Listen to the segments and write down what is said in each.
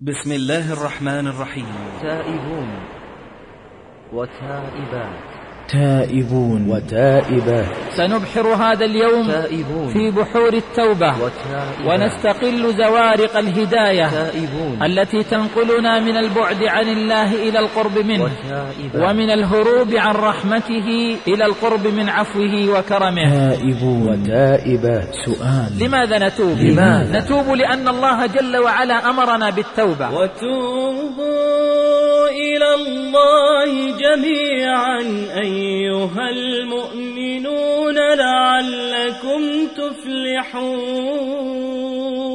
بسم الله الرحمن الرحيم. تائبون وتائبات. تائبون وتائبات سنبحر هذا اليوم تائبون. في بحور التوبة. وتائبات ونستقل زوارق الهداية تائبون. التي تنقلنا من البعد عن الله إلى القرب منه. وتائبات ومن الهروب عن رحمته إلى القرب من عفوه وكرمه. تائبون. وتائبات سؤال. لماذا نتوب؟ لماذا؟ نتوب لأن الله جل وعلا أمرنا بالتوبة. وتوبوا إلى الله جميعا أيها المؤمنون لعلكم تفلحون.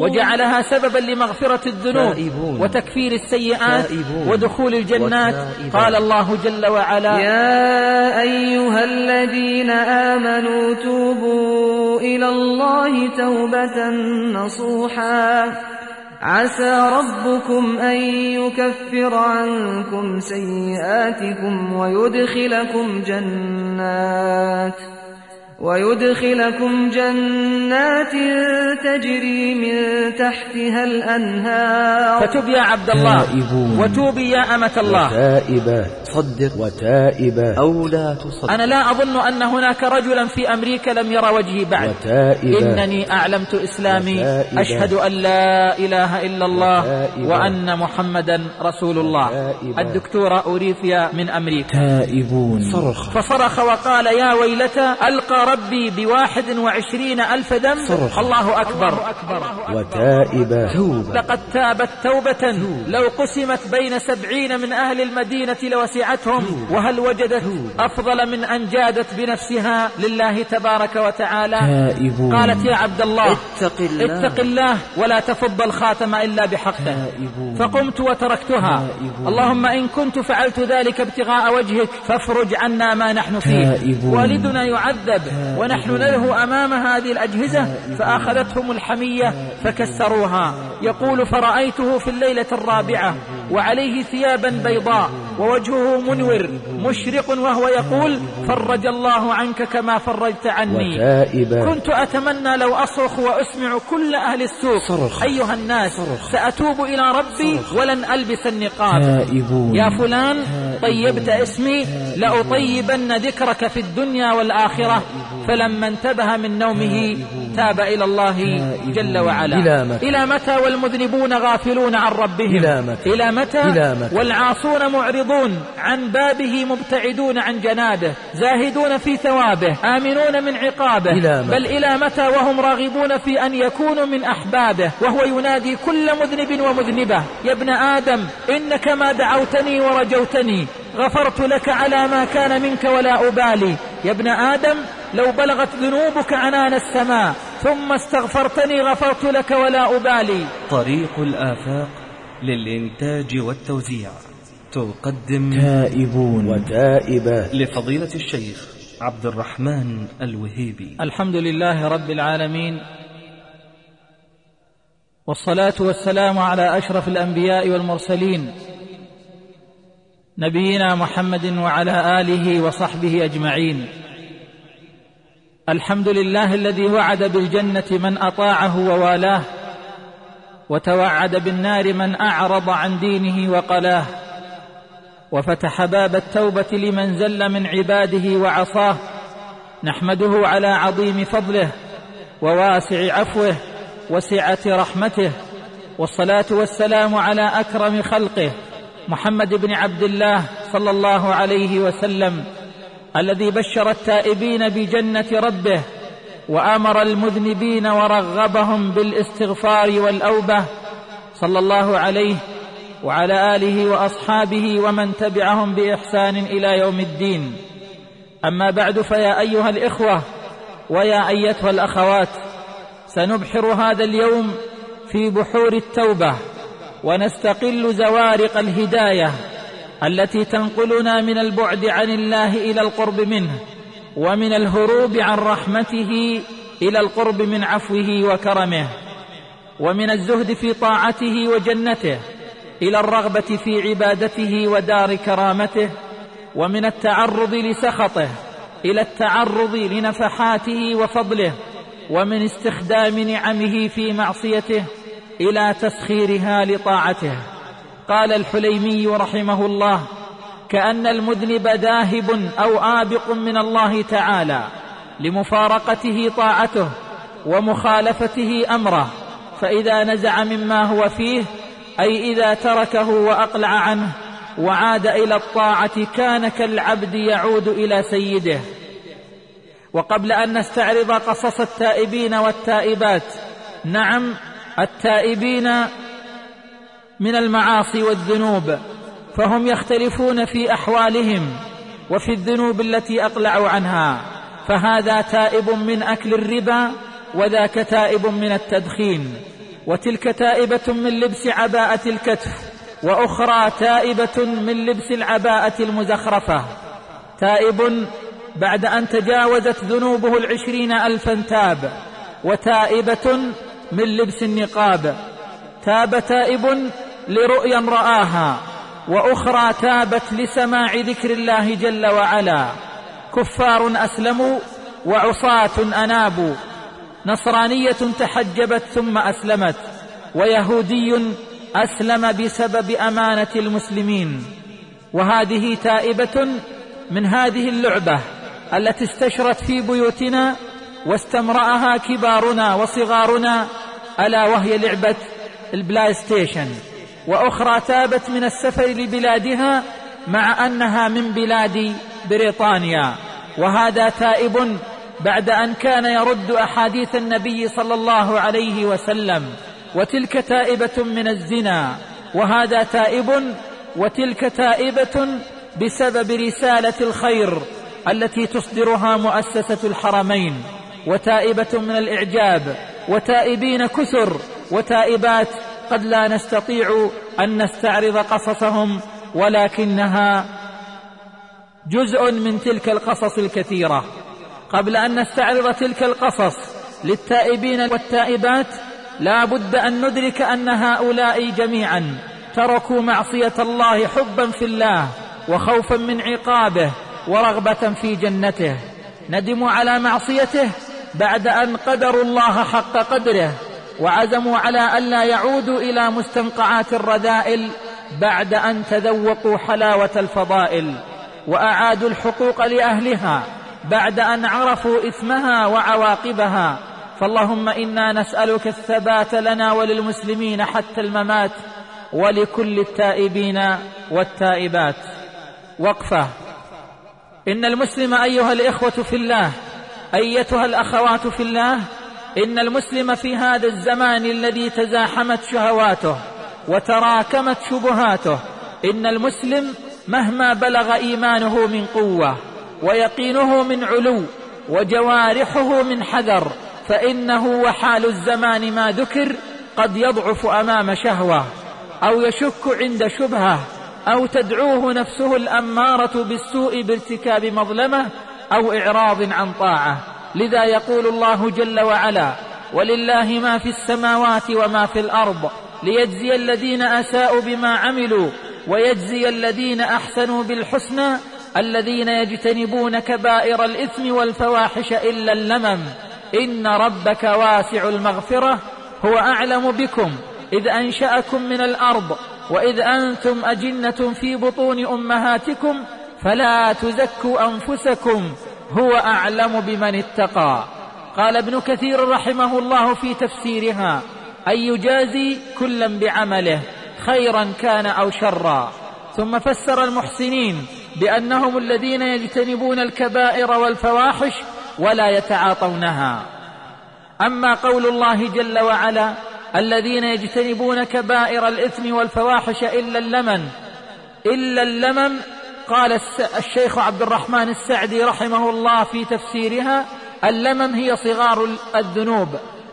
وجعلها سببا لمغفرة الذنوب تائبون. وتكفير السيئات تائبون. ودخول الجنات. قال الله جل وعلا يا أيها الذين آمنوا توبوا إلى الله توبة نصوحا. عسى ربكم أن يكفر عنكم سيئاتكم ويدخلكم جنات ويدخلكم جنات تجري من تحتها الأنهار. فتب يا عبد الله. وتوبي يا أمة الله. وتائبات. صدق وتائبات أو لا تصدق. أنا لا أظن أن هناك رجلا في أمريكا لم يرى وجهي بعد. وتائبات إنني أعلمت إسلامي. وتائبات. أشهد أن لا إله إلا الله. وأن محمدا رسول الله. الدكتورة أوريثيا من أمريكا. تائبون. صرخ. فصرخ وقال يا ويلتى ألقى ربي بواحد وعشرين ألف ذنب صرخ. الله أكبر. وتائبات توبة لقد تابت توبة. لو قسمت بين سبعين من أهل المدينة لوسعتهم وهل وجدت أفضل من أن جادت بنفسها لله تبارك وتعالى؟ قالت يا عبد الله اتق الله. اتق الله ولا تفض الخاتم إلا بحقه. فقمت وتركتها. اللهم إن كنت فعلت ذلك ابتغاء وجهك فافرج عنا ما نحن فيه. والدنا يعذب ونحن نله أمام هذه الأجهزة فأخذتهم الحمية فكسروها. يقول فرأيته في الليلة الرابعة. وعليه ثيابا بيضاء ووجهه منور مشرق وهو يقول فرج الله عنك كما فرجت عني. كنت أتمنى لو أصرخ وأسمع كل أهل السوق. صرخ. أيها الناس صرخ. سأتوب إلى ربي ولن ألبس النقاب. تائبون. يا فلان طيبت اسمي لأطيبن ذكرك في الدنيا والآخرة. فلما انتبه من نومه تاب إلى الله جل وعلا إلى متى؟ إلى متى والمذنبون غافلون عن ربهم إلى متى؟ إلى متى إلى متى؟ والعاصون معرضون عن بابه مبتعدون عن جنابه زاهدون في ثوابه آمنون من عقابه إلى متى؟ بل إلى متى وهم راغبون في أن يكونوا من أحبابه وهو ينادي كل مذنب ومذنبة يا ابن آدم إنك ما دعوتني ورجوتني غفرت لك على ما كان منك ولا أبالي يا ابن آدم لو بلغت ذنوبك عنان السماء ثم استغفرتني غفرت لك ولا أبالي. طريق الآفاق للإنتاج والتوزيع. تقدم تائبون. وتائبات لفضيلة الشيخ عبد الرحمن الوهيبي. الحمد لله رب العالمين والصلاة والسلام على أشرف الأنبياء والمرسلين نبينا محمد وعلى آله وصحبه أجمعين. الحمد لله الذي وعد بالجنة من أطاعه ووالاه وتوعد بالنار من أعرض عن دينه وقلاه وفتح باب التوبة لمن زل من عباده وعصاه. نحمده على عظيم فضله وواسع عفوه وسعة رحمته والصلاة والسلام على أكرم خلقه. محمد بن عبد الله صلى الله عليه وسلم الذي بشر التائبين بجنة ربه وأمر المذنبين ورغبهم بالاستغفار والأوبة صلى الله عليه وعلى آله وأصحابه ومن تبعهم بإحسان إلى يوم الدين. أما بعد فيا أيها الإخوة ويا أيتها الأخوات سنبحر هذا اليوم في بحور التوبة. ونستقل زوارق الهداية التي تنقلنا من البعد عن الله إلى القرب منه ومن الهروب عن رحمته إلى القرب من عفوه وكرمه ومن الزهد في طاعته وجنته إلى الرغبة في عبادته ودار كرامته ومن التعرض لسخطه إلى التعرض لنفحاته وفضله ومن استخدام نعمه في معصيته إلى تسخيرها لطاعته. قال الحليمي رحمه الله كأن المذنب ذاهب أو آبق من الله تعالى لمفارقته طاعته ومخالفته أمره فإذا نزع مما هو فيه أي إذا تركه وأقلع عنه وعاد إلى الطاعة كان كالعبد يعود إلى سيده. وقبل أن نستعرض قصص التائبين والتائبات نعم التائبين من المعاصي والذنوب فهم يختلفون في أحوالهم وفي الذنوب التي اقلعوا عنها فهذا تائب من أكل الربا وذاك تائب من التدخين وتلك تائبة من لبس عباءة الكتف وأخرى تائبة من لبس العباءة المزخرفة. تائب بعد أن تجاوزت ذنوبه العشرين الفا تاب وتائبة من لبس النقاب. تاب تائب لرؤيا رآها وأخرى تابت لسماع ذكر الله جل وعلا. كفار أسلموا وعصاة أنابوا. نصرانية تحجبت ثم أسلمت ويهودي أسلم بسبب أمانة المسلمين. وهذه تائبة من هذه اللعبة التي استشرت في بيوتنا واستمرأها كبارنا وصغارنا ألا وهي لعبة البلاي ستيشن. وأخرى تابت من السفر لبلادها مع أنها من بلاد بريطانيا. وهذا تائب بعد أن كان يرد أحاديث النبي صلى الله عليه وسلم. وتلك تائبة من الزنا. وهذا تائب وتلك تائبة بسبب رسالة الخير التي تصدرها مؤسسة الحرمين. وتائبة من الإعجاب وتائبين كثر وتائبات قد لا نستطيع أن نستعرض قصصهم ولكنها جزء من تلك القصص الكثيرة. قبل أن نستعرض تلك القصص للتائبين والتائبات لا بد أن ندرك أن هؤلاء جميعا تركوا معصية الله حبا في الله وخوفا من عقابه ورغبة في جنته. ندموا على معصيته بعد أن قدروا الله حق قدره وعزموا على الا يعودوا إلى مستنقعات الرذائل بعد أن تذوقوا حلاوة الفضائل وأعادوا الحقوق لأهلها بعد أن عرفوا إثمها وعواقبها. فاللهم إنا نسألك الثبات لنا وللمسلمين حتى الممات ولكل التائبين والتائبات. وقفة. إن المسلم أيها الإخوة في الله أيتها الأخوات في الله إن المسلم في هذا الزمان الذي تزاحمت شهواته وتراكمت شبهاته إن المسلم مهما بلغ إيمانه من قوة ويقينه من علو وجوارحه من حذر فإنه وحال الزمان ما ذكر قد يضعف أمام شهوة أو يشك عند شبهة أو تدعوه نفسه الأمارة بالسوء بارتكاب مظلمة أو إعراض عن طاعة. لذا يقول الله جل وعلا ولله ما في السماوات وما في الأرض ليجزي الذين أساءوا بما عملوا ويجزي الذين أحسنوا بالحسنى الذين يجتنبون كبائر الإثم والفواحش إلا اللمم. إن ربك واسع المغفرة هو أعلم بكم. إذ أنشأكم من الأرض وإذ أنتم أجنة في بطون أمهاتكم فلا تزكوا أنفسكم هو أعلم بمن اتقى. قال ابن كثير رحمه الله في تفسيرها أن يجازي كلا بعمله خيرا كان أو شرا. ثم فسر المحسنين بأنهم الذين يجتنبون الكبائر والفواحش ولا يتعاطونها. أما قول الله جل وعلا الذين يجتنبون كبائر الإثم والفواحش إلا اللمن إلا اللمم قال الشيخ عبد الرحمن السعدي رحمه الله في تفسيرها اللمم هي صغار الذنوب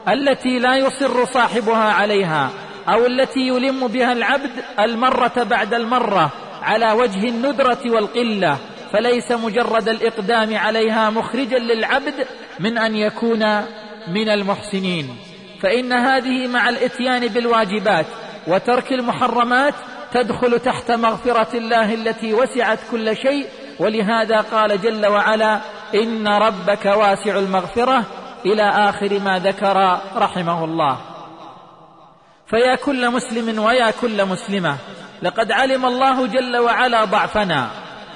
التي لا يصر صاحبها عليها أو التي يلم بها العبد المرة بعد المرة على وجه الندرة والقلة فليس مجرد الإقدام عليها مخرجا للعبد من أن يكون من المحسنين. فإن هذه مع الإتيان بالواجبات وترك المحرمات تدخل تحت مغفرة الله التي وسعت كل شيء. ولهذا قال جل وعلا إن ربك واسع المغفرة إلى آخر ما ذكر رحمه الله. فيا كل مسلم ويا كل مسلمة لقد علم الله جل وعلا ضعفنا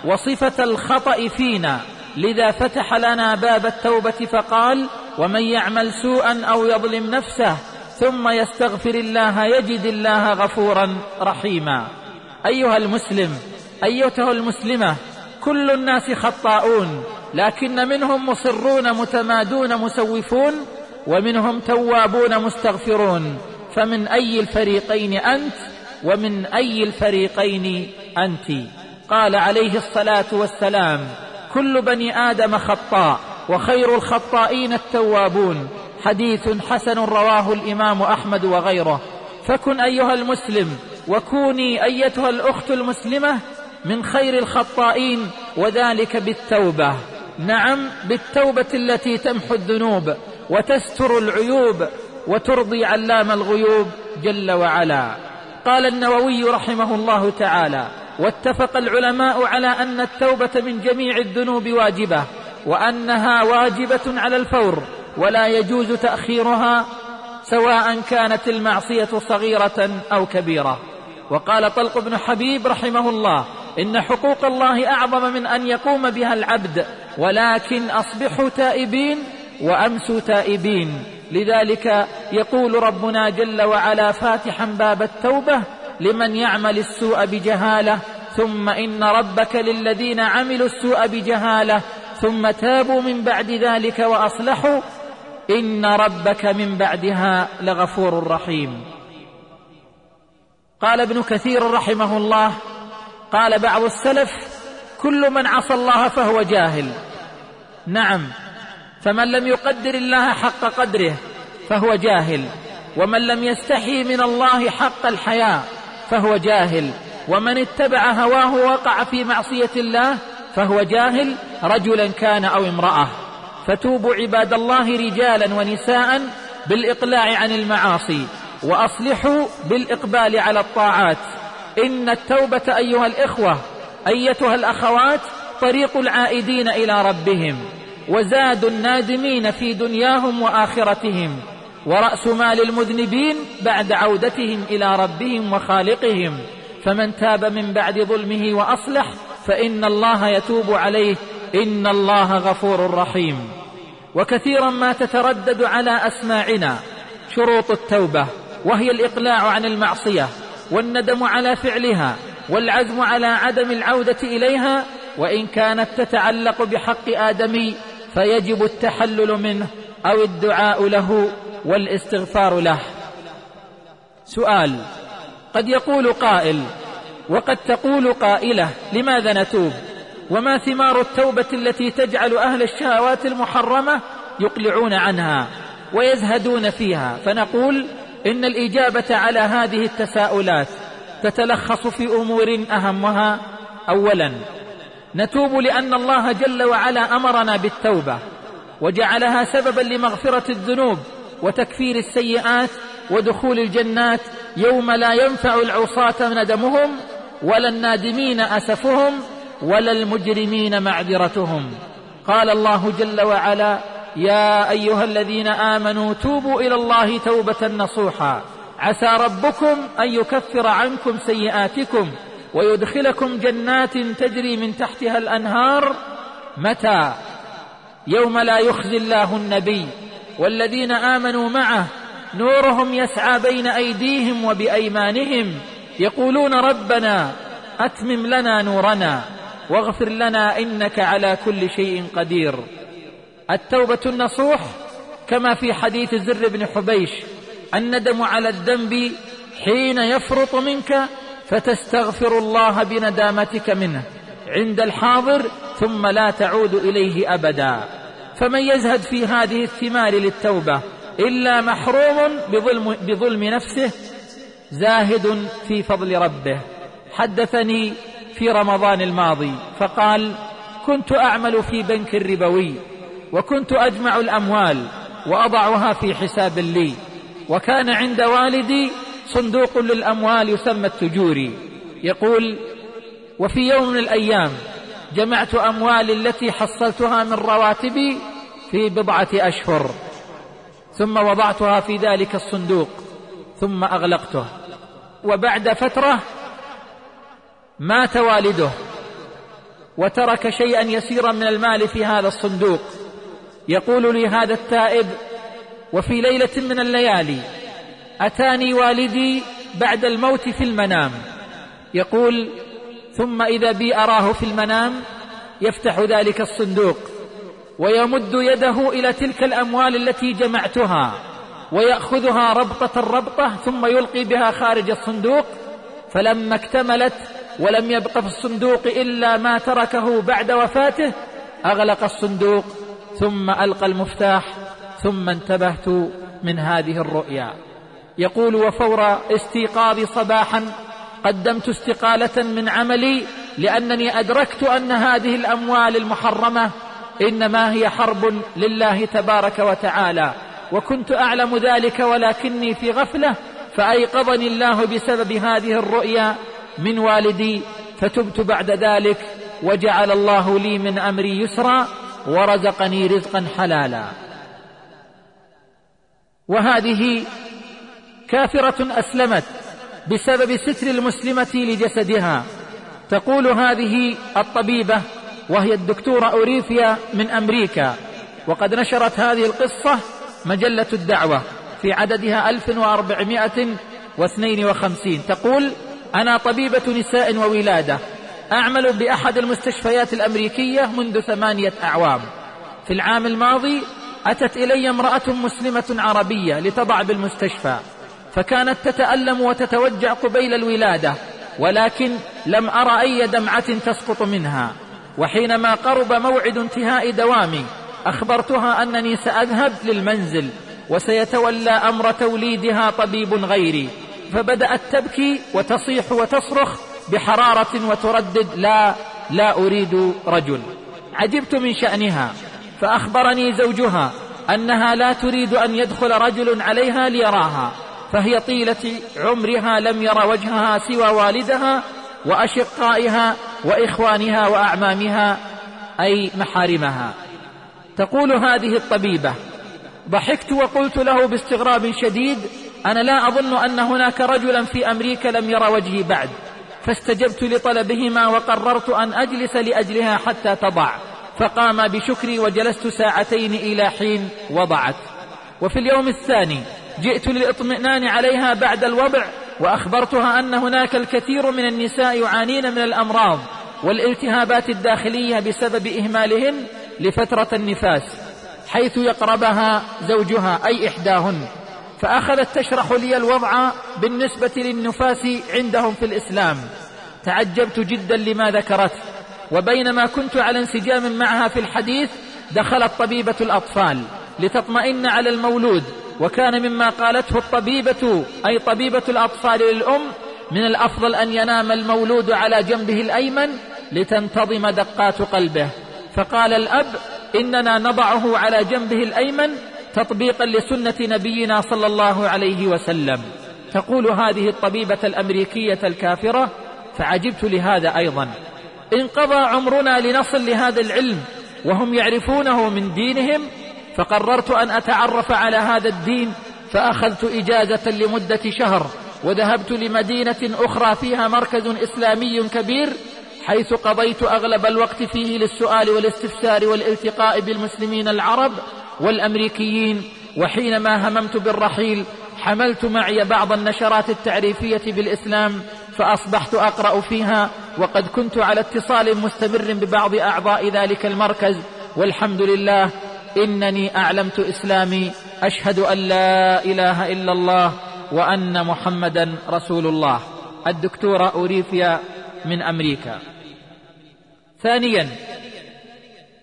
وصفة الخطأ فينا. لذا فتح لنا باب التوبة فقال ومن يعمل سوءا أو يظلم نفسه ثم يستغفر الله يجد الله غفورا رحيما. أيها المسلم أيتها المسلمة كل الناس خطاؤون لكن منهم مصرون متمادون مسوفون ومنهم توابون مستغفرون. فمن أي الفريقين أنت؟ ومن أي الفريقين أنت؟ قال عليه الصلاة والسلام كل بني آدم خطاء وخير الخطائين التوابون. حديث حسن رواه الإمام أحمد وغيره. فكن أيها المسلم وكوني أيتها الأخت المسلمة من خير الخطائين وذلك بالتوبة. نعم بالتوبة التي تمحو الذنوب وتستر العيوب وترضي علام الغيوب جل وعلا. قال النووي رحمه الله تعالى واتفق العلماء على أن التوبة من جميع الذنوب واجبة وأنها واجبة على الفور. ولا يجوز تأخيرها سواء كانت المعصية صغيرة أو كبيرة. وقال طلق بن حبيب رحمه الله إن حقوق الله أعظم من أن يقوم بها العبد ولكن أصبحوا تائبين وأمسوا تائبين. لذلك يقول ربنا جل وعلا فاتحا باب التوبة لمن يعمل السوء بجهالة ثم إن ربك للذين عملوا السوء بجهالة ثم تابوا من بعد ذلك وأصلحوا إن ربك من بعدها لغفور رحيم. قال ابن كثير رحمه الله قال بعض السلف كل من عصى الله فهو جاهل. نعم فمن لم يقدر الله حق قدره فهو جاهل ومن لم يستحي من الله حق الحياء فهو جاهل ومن اتبع هواه وقع في معصية الله فهو جاهل رجلا كان أو امرأة. فتوبوا عباد الله رجالا ونساء بالإقلاع عن المعاصي وأصلحوا بالإقبال على الطاعات. إن التوبة أيها الإخوة أيتها الأخوات طريق العائدين إلى ربهم وزاد النادمين في دنياهم وآخرتهم ورأس مال المذنبين بعد عودتهم إلى ربهم وخالقهم. فمن تاب من بعد ظلمه وأصلح فإن الله يتوب عليه إن الله غفور رحيم. وكثيرا ما تتردد على أسماعنا شروط التوبة وهي الإقلاع عن المعصية والندم على فعلها والعزم على عدم العودة إليها وإن كانت تتعلق بحق آدمي فيجب التحلل منه أو الدعاء له والاستغفار له. سؤال قد يقول قائل وقد تقول قائلة لماذا نتوب؟ وما ثمار التوبة التي تجعل أهل الشهوات المحرمة يقلعون عنها ويزهدون فيها. فنقول إن الإجابة على هذه التساؤلات تتلخص في أمور أهمها. أولا نتوب لأن الله جل وعلا أمرنا بالتوبة وجعلها سببا لمغفرة الذنوب وتكفير السيئات ودخول الجنات يوم لا ينفع العصاة ندمهم ولا النادمين أسفهم. ولا المجرمين معذرتهم. قال الله جل وعلا يا أيها الذين آمنوا توبوا إلى الله توبة نصوحا. عسى ربكم أن يكفر عنكم سيئاتكم ويدخلكم جنات تجري من تحتها الأنهار. متى؟ يوم لا يخزي الله النبي. والذين آمنوا معه نورهم يسعى بين أيديهم وبأيمانهم. يقولون ربنا أتمم لنا نورنا. واغفر لنا إنك على كل شيء قدير. التوبة النصوح كما في حديث زر بن حبيش الندم على الذنب حين يفرط منك فتستغفر الله بندامتك منه عند الحاضر ثم لا تعود إليه أبدا. فمن يزهد في هذه الثمار للتوبة إلا محروم بظلم, بظلم نفسه زاهد في فضل ربه. حدثني في رمضان الماضي فقال كنت أعمل في بنك ربوي وكنت أجمع الأموال وأضعها في حساب لي وكان عند والدي صندوق للأموال يسمى التجوري. يقول وفي يوم من الأيام جمعت أموالي التي حصلتها من رواتبي في بضعة أشهر ثم وضعتها في ذلك الصندوق ثم أغلقته. وبعد فترة مات والده وترك شيئا يسيرا من المال في هذا الصندوق. يقول لي هذا التائب وفي ليلة من الليالي أتاني والدي بعد الموت في المنام. يقول ثم إذا بي أراه في المنام يفتح ذلك الصندوق ويمد يده إلى تلك الأموال التي جمعتها ويأخذها ربطة ربطة ثم يلقي بها خارج الصندوق. فلما اكتملت ولم يبق في الصندوق إلا ما تركه بعد وفاته أغلق الصندوق ثم ألقى المفتاح ثم انتبهت من هذه الرؤيا. يقول وفور استيقاظي صباحا قدمت استقالة من عملي لأنني أدركت أن هذه الأموال المحرمة إنما هي حرب لله تبارك وتعالى وكنت أعلم ذلك ولكني في غفلة فأيقظني الله بسبب هذه الرؤيا من والدي فتبت بعد ذلك وجعل الله لي من أمري يسرا ورزقني رزقا حلالا. وهذه كافرة أسلمت بسبب ستر المسلمة لجسدها. تقول هذه الطبيبة وهي الدكتورة أوريفيا من أمريكا. وقد نشرت هذه القصة مجلة الدعوة في عددها 1452 تقول أنا طبيبة نساء وولادة أعمل بأحد المستشفيات الأمريكية منذ ثمانية أعوام. في العام الماضي أتت إلي امرأة مسلمة عربية لتضع بالمستشفى فكانت تتألم وتتوجع قبيل الولادة ولكن لم أرى أي دمعة تسقط منها. وحينما قرب موعد انتهاء دوامي أخبرتها أنني سأذهب للمنزل وسيتولى أمر توليدها طبيب غيري. فبدأت تبكي وتصيح وتصرخ بحرارة وتردد لا لا أريد رجل. عجبت من شأنها فأخبرني زوجها أنها لا تريد أن يدخل رجل عليها ليراها فهي طيلة عمرها لم ير وجهها سوى والدها وأشقائها وإخوانها وأعمامها أي محارمها. تقول هذه الطبيبة ضحكت وقلت له باستغراب شديد أنا لا أظن أن هناك رجلا في أمريكا لم ير وجهي بعد فاستجبت لطلبهما وقررت أن أجلس لأجلها حتى تضع فقام بشكري وجلست ساعتين إلى حين وضعت. وفي اليوم الثاني جئت للاطمئنان عليها بعد الوضع وأخبرتها أن هناك الكثير من النساء يعانين من الأمراض والالتهابات الداخلية بسبب إهمالهن لفترة النفاس حيث يقربها زوجها أي إحداهن. فأخذت تشرح لي الوضع بالنسبة للنفاس عندهم في الإسلام. تعجبت جدا لما ذكرت. وبينما كنت على انسجام معها في الحديث دخلت طبيبة الأطفال لتطمئن على المولود وكان مما قالته الطبيبة أي طبيبة الأطفال للأم من الأفضل أن ينام المولود على جنبه الأيمن لتنتظم دقات قلبه. فقال الأب إننا نضعه على جنبه الأيمن تطبيقا لسنة نبينا صلى الله عليه وسلم. تقول هذه الطبيبة الأمريكية الكافرة فعجبت لهذا أيضا. انقضى عمرنا لنصل لهذا العلم وهم يعرفونه من دينهم فقررت أن أتعرف على هذا الدين فأخذت إجازة لمدة شهر وذهبت لمدينة أخرى فيها مركز إسلامي كبير حيث قضيت أغلب الوقت فيه للسؤال والاستفسار والالتقاء بالمسلمين العرب والأمريكيين وحينما هممت بالرحيل حملت معي بعض النشرات التعريفية بالإسلام فأصبحت أقرأ فيها وقد كنت على اتصال مستمر ببعض أعضاء ذلك المركز والحمد لله إنني أعلمت إسلامي أشهد أن لا إله إلا الله وأن محمدا رسول الله. الدكتورة أوريفيا من أمريكا. ثانيا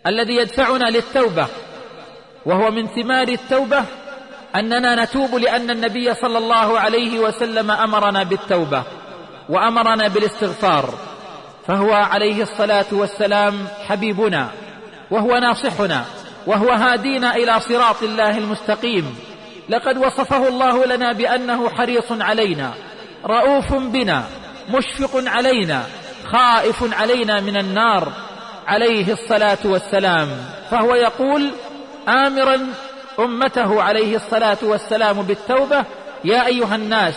الذي يدفعنا للتوبة. وهو من ثمار التوبة أننا نتوب لأن النبي صلى الله عليه وسلم أمرنا بالتوبة وأمرنا بالاستغفار فهو عليه الصلاة والسلام حبيبنا وهو ناصحنا وهو هادينا إلى صراط الله المستقيم. لقد وصفه الله لنا بأنه حريص علينا رؤوف بنا مشفق علينا خائف علينا من النار عليه الصلاة والسلام. فهو يقول آمرا أمته عليه الصلاة والسلام بالتوبة يا أيها الناس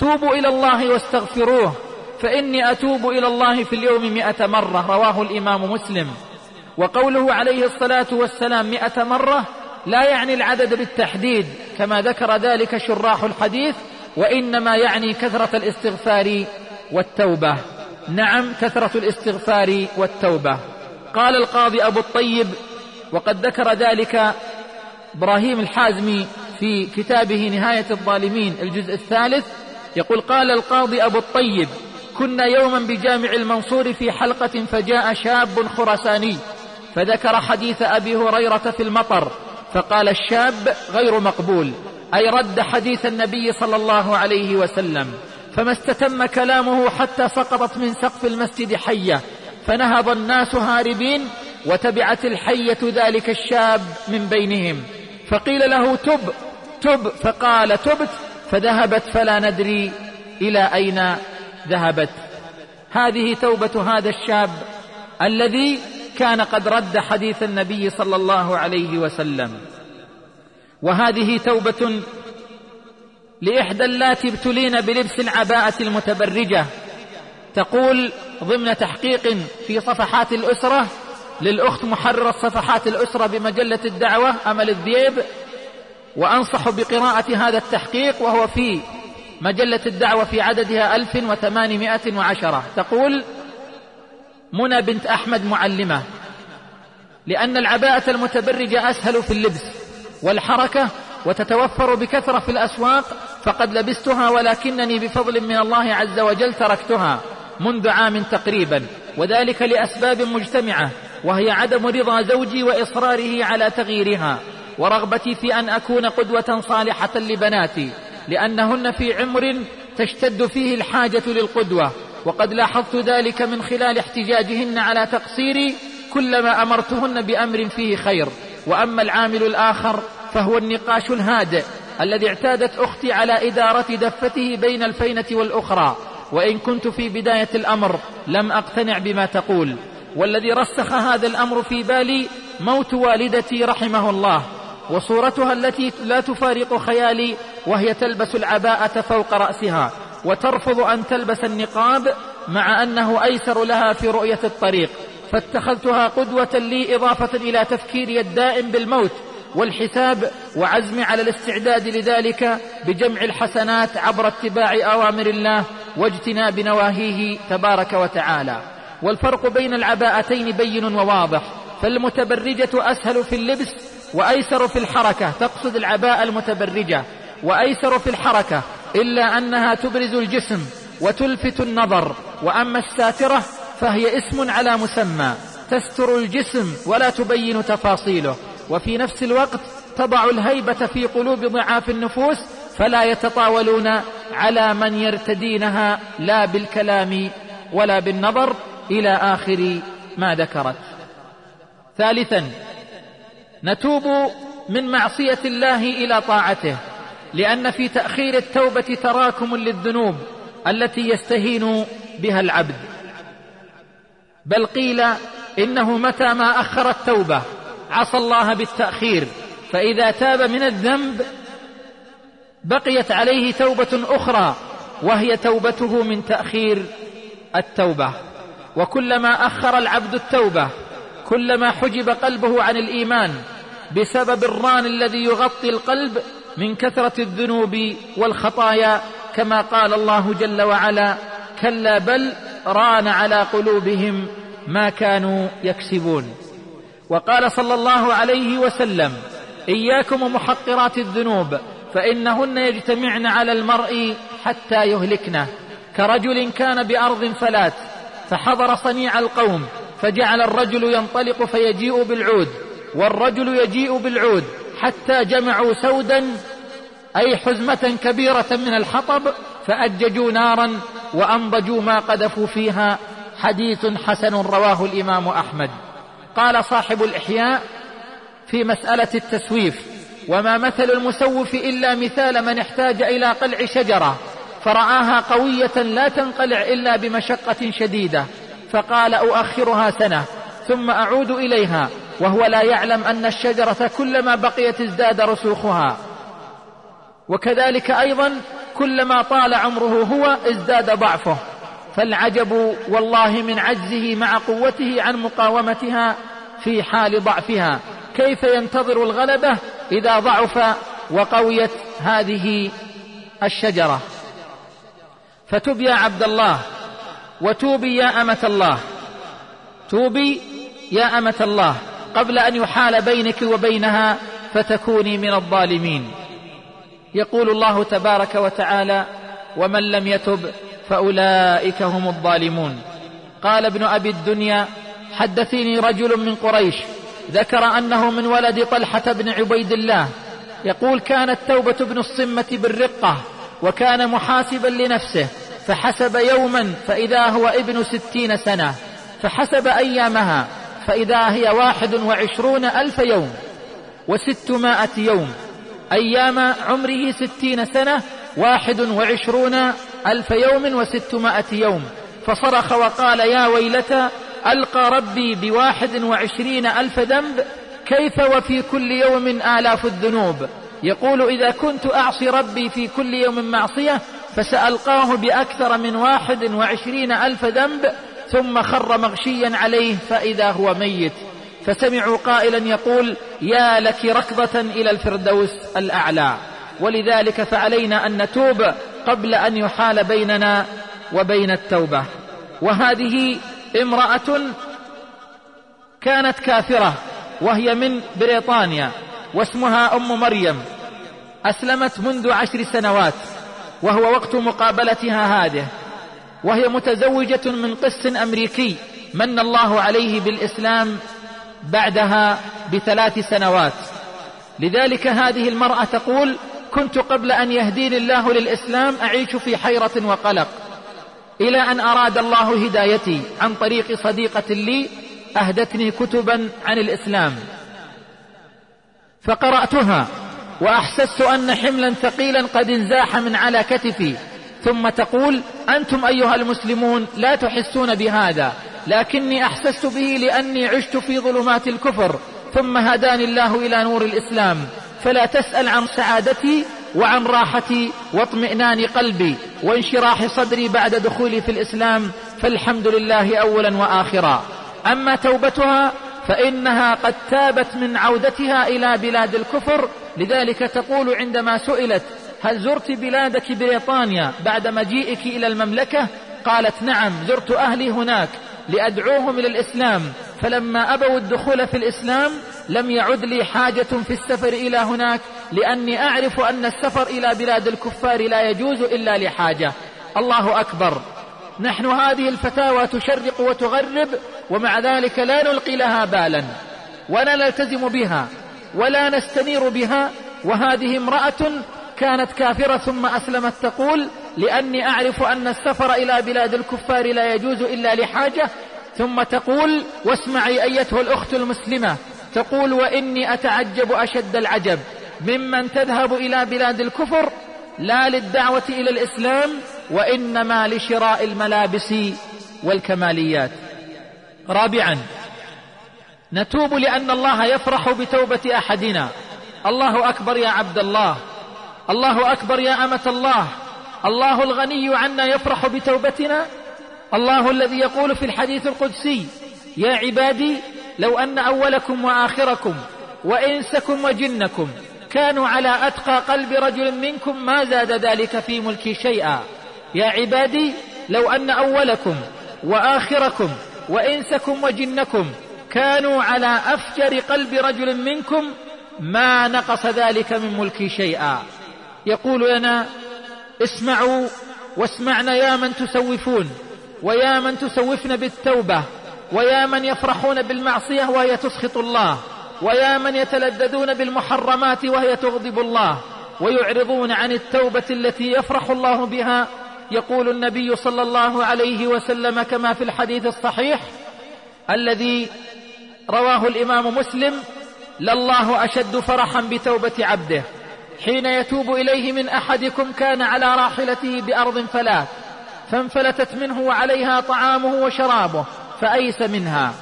توبوا إلى الله واستغفروه فإني أتوب إلى الله في اليوم مئة مرة رواه الإمام مسلم. وقوله عليه الصلاة والسلام مئة مرة لا يعني العدد بالتحديد كما ذكر ذلك شراح الحديث وإنما يعني كثرة الاستغفار والتوبة. نعم كثرة الاستغفار والتوبة. قال القاضي أبو الطيب وقد ذكر ذلك إبراهيم الحازمي في كتابه نهاية الظالمين الجزء الثالث يقول قال القاضي أبو الطيب كنا يوما بجامع المنصور في حلقة فجاء شاب خرساني فذكر حديث أبي هريرة في المطر فقال الشاب غير مقبول أي رد حديث النبي صلى الله عليه وسلم فما استتم كلامه حتى سقطت من سقف المسجد حية فنهض الناس هاربين وتبعت الحية ذلك الشاب من بينهم. فقيل له تب تب. فقال تبت فذهبت فلا ندري إلى أين ذهبت. هذه توبة هذا الشاب الذي كان قد رد حديث النبي صلى الله عليه وسلم. وهذه توبة لإحدى اللاتي ابتلين بلبس العباءة المتبرجة. تقول ضمن تحقيق في صفحات الأسرة للأخت محررة صفحات الأسرة بمجلة الدعوة أمل الذيب وأنصح بقراءة هذا التحقيق وهو في مجلة الدعوة في عددها 1810 تقول منى بنت أحمد معلمة لأن العباءة المتبرجة أسهل في اللبس والحركة وتتوفر بكثرة في الأسواق فقد لبستها ولكنني بفضل من الله عز وجل تركتها منذ عام تقريبا وذلك لأسباب مجتمعة. وهي عدم رضا زوجي وإصراره على تغييرها ورغبتي في أن أكون قدوة صالحة لبناتي لأنهن في عمر تشتد فيه الحاجة للقدوة وقد لاحظت ذلك من خلال احتجاجهن على تقصيري كلما أمرتهن بأمر فيه خير وأما العامل الآخر فهو النقاش الهادئ الذي اعتادت أختي على إدارة دفته بين الفينة والأخرى وإن كنت في بداية الأمر لم أقتنع بما تقول. والذي رسخ هذا الأمر في بالي موت والدتي رحمه الله وصورتها التي لا تفارق خيالي وهي تلبس العباءة فوق رأسها وترفض أن تلبس النقاب مع أنه أيسر لها في رؤية الطريق. فاتخذتها قدوة لي إضافة إلى تفكيري الدائم بالموت والحساب وعزمي على الاستعداد لذلك بجمع الحسنات عبر اتباع أوامر الله واجتناب نواهيه تبارك وتعالى. والفرق بين العباءتين بين وواضح فالمتبرجة أسهل في اللبس وأيسر في الحركة تقصد العباءة المتبرجة وأيسر في الحركة إلا أنها تبرز الجسم وتلفت النظر وأما الساترة فهي اسم على مسمى تستر الجسم ولا تبين تفاصيله وفي نفس الوقت تضع الهيبة في قلوب ضعاف النفوس فلا يتطاولون على من يرتدينها لا بالكلام ولا بالنظر إلى آخر ما ذكرت. ثالثا نتوب من معصية الله إلى طاعته لأن في تأخير التوبة تراكم للذنوب التي يستهين بها العبد. بل قيل إنه متى ما أخر التوبة عصى الله بالتأخير فإذا تاب من الذنب بقيت عليه توبة أخرى وهي توبته من تأخير التوبة. وكلما أخر العبد التوبة كلما حجب قلبه عن الإيمان بسبب الران الذي يغطي القلب من كثرة الذنوب والخطايا كما قال الله جل وعلا كلا بل ران على قلوبهم ما كانوا يكسبون وقال صلى الله عليه وسلم إياكم ومحقرات الذنوب فإنهن يجتمعن على المرء حتى يهلكنه كرجل كان بأرض فلات فحضر صنيع القوم فجعل الرجل ينطلق فيجيء بالعود والرجل يجيء بالعود حتى جمعوا سودا أي حزمة كبيرة من الحطب فأججوا نارا وأنضجوا ما قذفوا فيها. حديث حسن رواه الإمام أحمد. قال صاحب الإحياء في مسألة التسويف وما مثل المسوف إلا مثال من احتاج إلى قلع شجرة فرآها قوية لا تنقلع إلا بمشقة شديدة فقال أؤخرها سنة ثم أعود إليها وهو لا يعلم أن الشجرة كلما بقيت ازداد رسوخها. وكذلك أيضا كلما طال عمره هو ازداد ضعفه. فالعجب والله من عجزه مع قوته عن مقاومتها في حال ضعفها. كيف ينتظر الغلبة إذا ضعف وقويت هذه الشجرة؟ فتب يا عبد الله وتوبي يا أمة الله. توبي يا أمة الله. قبل أن يحال بينك وبينها فتكوني من الظالمين. يقول الله تبارك وتعالى ومن لم يتب فأولئك هم الظالمون. قال ابن أبي الدنيا حدثني رجل من قريش ذكر أنه من ولد طلحة بن عبيد الله. يقول كانت توبة ابن الصمة بالرقة وكان محاسبا لنفسه فحسب يوما فإذا هو ابن ستين سنة فحسب أيامها فإذا هي واحد وعشرون ألف يوم وستمائة يوم أيام عمره ستين سنة واحد وعشرون ألف يوم وستمائة يوم. فصرخ وقال يا ويلتى ألقى ربي بواحد وعشرين ألف ذنب كيف وفي كل يوم آلاف الذنوب؟ يقول إذا كنت أعصي ربي في كل يوم معصية فسألقاه بأكثر من واحد وعشرين ألف ذنب ثم خر مغشيا عليه فإذا هو ميت. فسمعوا قائلا يقول يا لك ركضة إلى الفردوس الأعلى. ولذلك فعلينا أن نتوب قبل أن يحال بيننا وبين التوبة. وهذه امرأة كانت كافرة وهي من بريطانيا واسمها أم مريم. أسلمت منذ عشر سنوات. وهو وقت مقابلتها هذه وهي متزوجة من قس أمريكي من الله عليه بالإسلام بعدها بثلاث سنوات. لذلك هذه المرأة تقول كنت قبل أن يهديني الله للإسلام أعيش في حيرة وقلق إلى أن أراد الله هدايتي عن طريق صديقة لي أهدتني كتبا عن الإسلام. فقرأتها. وأحسست أن حملا ثقيلا قد انزاح من على كتفي. ثم تقول أنتم أيها المسلمون لا تحسون بهذا لكني أحسست به لأني عشت في ظلمات الكفر ثم هداني الله إلى نور الإسلام. فلا تسأل عن سعادتي وعن راحتي واطمئنان قلبي وانشراح صدري بعد دخولي في الإسلام فالحمد لله أولا وآخرا. أما توبتها فإنها قد تابت من عودتها إلى بلاد الكفر. لذلك تقول عندما سئلت هل زرت بلادك بريطانيا بعد مجيئك إلى المملكة؟ قالت نعم زرت أهلي هناك لأدعوهم إلى الإسلام. فلما أبوا الدخول في الإسلام لم يعد لي حاجة في السفر إلى هناك لأني أعرف أن السفر إلى بلاد الكفار لا يجوز إلا لحاجة. الله أكبر. نحن هذه الفتاوى تشرق وتغرب ومع ذلك لا نلقي لها بالا ولا نلتزم بها ولا نستنير بها وهذه امرأة كانت كافرة ثم أسلمت تقول لأني أعرف أن السفر إلى بلاد الكفار لا يجوز إلا لحاجة. ثم تقول واسمعي أيتها الأخت المسلمة. تقول وإني أتعجب أشد العجب ممن تذهب إلى بلاد الكفر لا للدعوة إلى الإسلام وإنما لشراء الملابس والكماليات. رابعا نتوب لأن الله يفرح بتوبة أحدنا. الله أكبر يا عبد الله. الله أكبر يا أمة الله. الله الغني عنا يفرح بتوبتنا. الله الذي يقول في الحديث القدسي يا عبادي لو أن أولكم وآخركم وإنسكم وجنكم كانوا على أتقى قلب رجل منكم ما زاد ذلك في ملكي شيئا. يا عبادي لو أن أولكم وآخركم وإنسكم وجنكم كانوا على أفجر قلب رجل منكم ما نقص ذلك من ملكي شيئا. يقول لنا اسمعوا واسمعنا يا من تسوفون ويا من تسوفن بالتوبة ويا من يفرحون بالمعصية وهي تسخط الله. ويا من يتلذذون بالمحرمات وهي تغضب الله ويعرضون عن التوبة التي يفرح الله بها يقول النبي صلى الله عليه وسلم كما في الحديث الصحيح الذي رواه الإمام مسلم لله أشد فرحا بتوبة عبده. حين يتوب إليه من أحدكم كان على راحلته بأرض فلات فانفلتت منه وعليها طعامه وشرابه فأيس منها.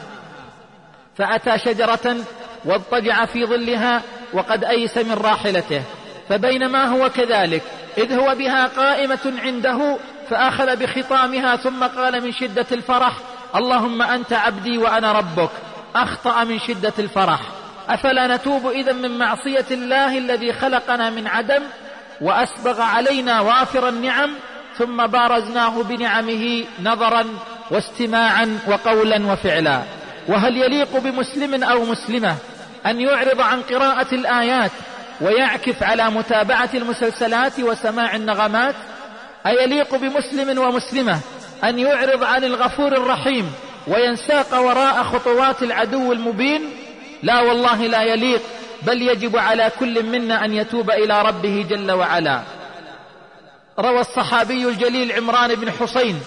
فأتى شجرة واضطجع في ظلها وقد أيس من راحلته. فبينما هو كذلك إذ هو بها قائمة عنده فأخذ بخطامها ثم قال من شدة الفرح اللهم أنت عبدي وأنا ربك. أخطأ من شدة الفرح. أفلا نتوب إذا من معصية الله الذي خلقنا من عدم وأسبغ علينا وافر النعم ثم بارزناه بنعمه نظرا واستماعا وقولا وفعلا. وهل يليق بمسلم أو مسلمة؟ أن يعرض عن قراءة الآيات ويعكف على متابعة المسلسلات وسماع النغمات أيليق بمسلم ومسلمة أن يعرض عن الغفور الرحيم وينساق وراء خطوات العدو المبين؟ لا والله لا يليق بل يجب على كل منا أن يتوب إلى ربه جل وعلا. روى الصحابي الجليل عمران بن حسين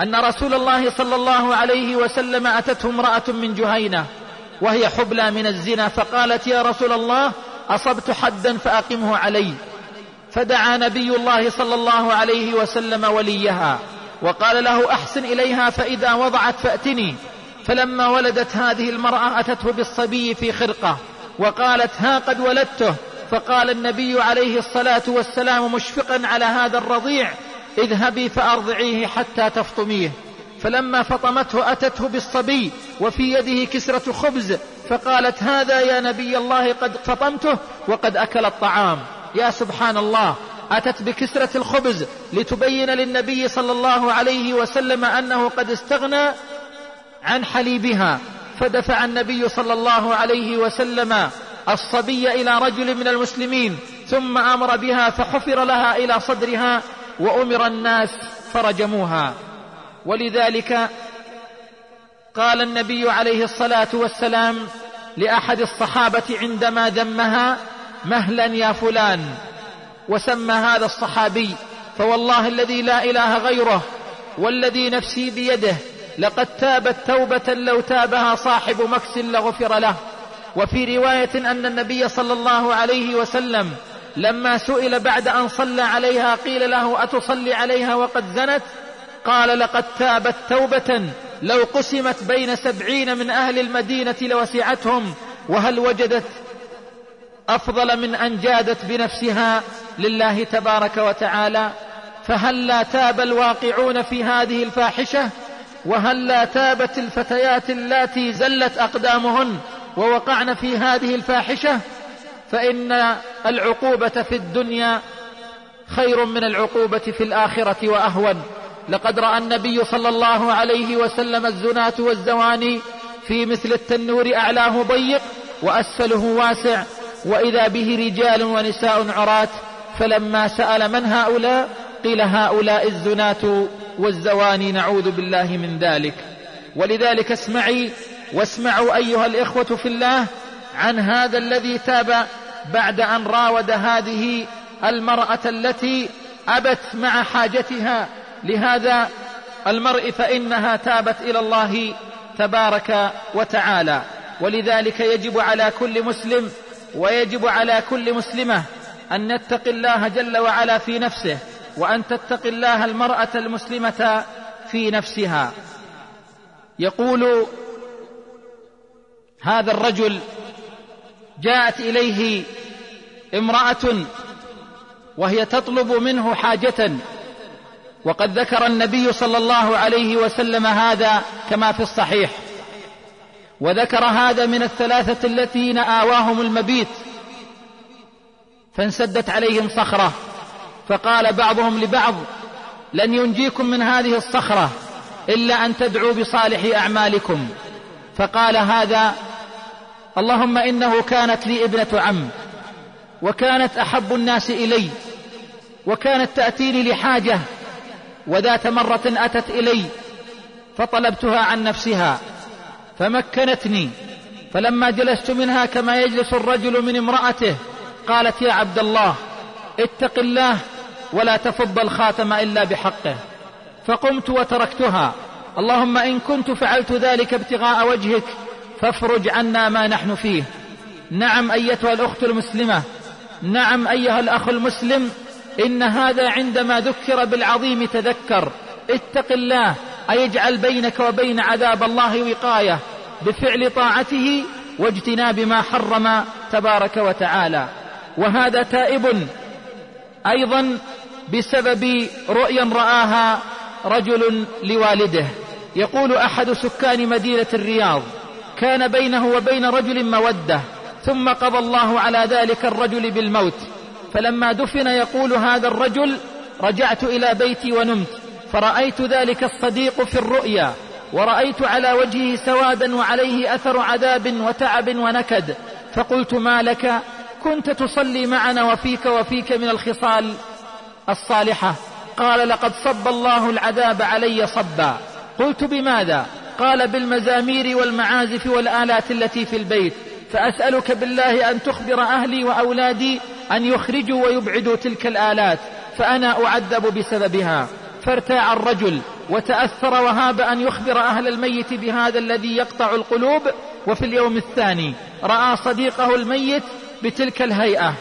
أن رسول الله صلى الله عليه وسلم أتته امرأة من جهينة وهي حبلى من الزنا فقالت يا رسول الله أصبت حدا فأقمه علي. فدعا نبي الله صلى الله عليه وسلم وليها وقال له أحسن إليها فإذا وضعت فأتني. فلما ولدت هذه المرأة أتته بالصبي في خرقة وقالت ها قد ولدته. فقال النبي عليه الصلاة والسلام مشفقا على هذا الرضيع اذهبي فأرضعيه حتى تفطميه. فلما فطمته أتته بالصبي وفي يده كسرة خبز فقالت هذا يا نبي الله قد فطمته وقد أكل الطعام. يا سبحان الله أتت بكسرة الخبز لتبين للنبي صلى الله عليه وسلم أنه قد استغنى عن حليبها فدفع النبي صلى الله عليه وسلم الصبي إلى رجل من المسلمين ثم أمر بها فحفر لها إلى صدرها وأمر الناس فرجموها. ولذلك قال النبي عليه الصلاة والسلام لأحد الصحابة عندما ذمها مهلا يا فلان وسمى هذا الصحابي فوالله الذي لا إله غيره والذي نفسي بيده لقد تابت توبة لو تابها صاحب مكس لغفر له. وفي رواية أن النبي صلى الله عليه وسلم لما سئل بعد أن صلى عليها قيل له أتصلي عليها وقد زنت؟ قال لقد تابت توبة لو قسمت بين سبعين من أهل المدينة لوسعتهم وهل وجدت أفضل من أن جادت بنفسها لله تبارك وتعالى؟ فهل لا تاب الواقعون في هذه الفاحشة؟ وهل لا تابت الفتيات اللاتي زلت أقدامهن ووقعن في هذه الفاحشة؟ فإن العقوبة في الدنيا خير من العقوبة في الآخرة وأهون. لقد رأى النبي صلى الله عليه وسلم الزناة والزواني في مثل التنور أعلاه ضيق وأسفله واسع وإذا به رجال ونساء عرات فلما سأل من هؤلاء قيل هؤلاء الزناة والزواني نعوذ بالله من ذلك. ولذلك اسمعي واسمعوا أيها الإخوة في الله عن هذا الذي تاب بعد أن راود هذه المرأة التي أبت مع حاجتها لهذا المرء فإنها تابت إلى الله تبارك وتعالى. ولذلك يجب على كل مسلم ويجب على كل مسلمة أن نتقي الله جل وعلا في نفسه وأن تتقي الله المرأة المسلمة في نفسها. يقول هذا الرجل جاءت إليه امرأة وهي تطلب منه حاجة. وقد ذكر النبي صلى الله عليه وسلم هذا كما في الصحيح. وذكر هذا من الثلاثة التي آواهم المبيت. فانسدت عليهم صخرة. فقال بعضهم لبعض لن ينجيكم من هذه الصخرة إلا أن تدعوا بصالح أعمالكم. فقال هذا اللهم إنه كانت لي ابنة عم وكانت أحب الناس إلي وكانت تأتيني لحاجة وذات مرة أتت إلي فطلبتها عن نفسها فمكنتني فلما جلست منها كما يجلس الرجل من امرأته قالت يا عبد الله اتق الله ولا تفض الخاتم إلا بحقه. فقمت وتركتها اللهم إن كنت فعلت ذلك ابتغاء وجهك فافرج عنا ما نحن فيه. نعم أيتها الأخت المسلمة نعم أيها الأخ المسلم إن هذا عندما ذكر بالعظيم تذكر. اتق الله أيجعل بينك وبين عذاب الله وقاية بفعل طاعته واجتناب ما حرم تبارك وتعالى. وهذا تائب أيضا بسبب رؤيا رآها رجل لوالده. يقول أحد سكان مدينة الرياض كان بينه وبين رجل مودة ثم قضى الله على ذلك الرجل بالموت فلما دفن يقول هذا الرجل رجعت إلى بيتي ونمت فرأيت ذلك الصديق في الرؤيا ورأيت على وجهه سوادا وعليه أثر عذاب وتعب ونكد فقلت ما لك؟ كنت تصلي معنا وفيك وفيك من الخصال الصالحة. قال لقد صب الله العذاب علي صبا. قلت بماذا؟ قال بالمزامير والمعازف والآلات التي في البيت. فأسألك بالله أن تخبر أهلي وأولادي أن يخرجوا ويبعدوا تلك الآلات فأنا أعذب بسببها. فارتاع الرجل وتأثر وهاب أن يخبر أهل الميت بهذا الذي يقطع القلوب. وفي اليوم الثاني رأى صديقه الميت بتلك الهيئة.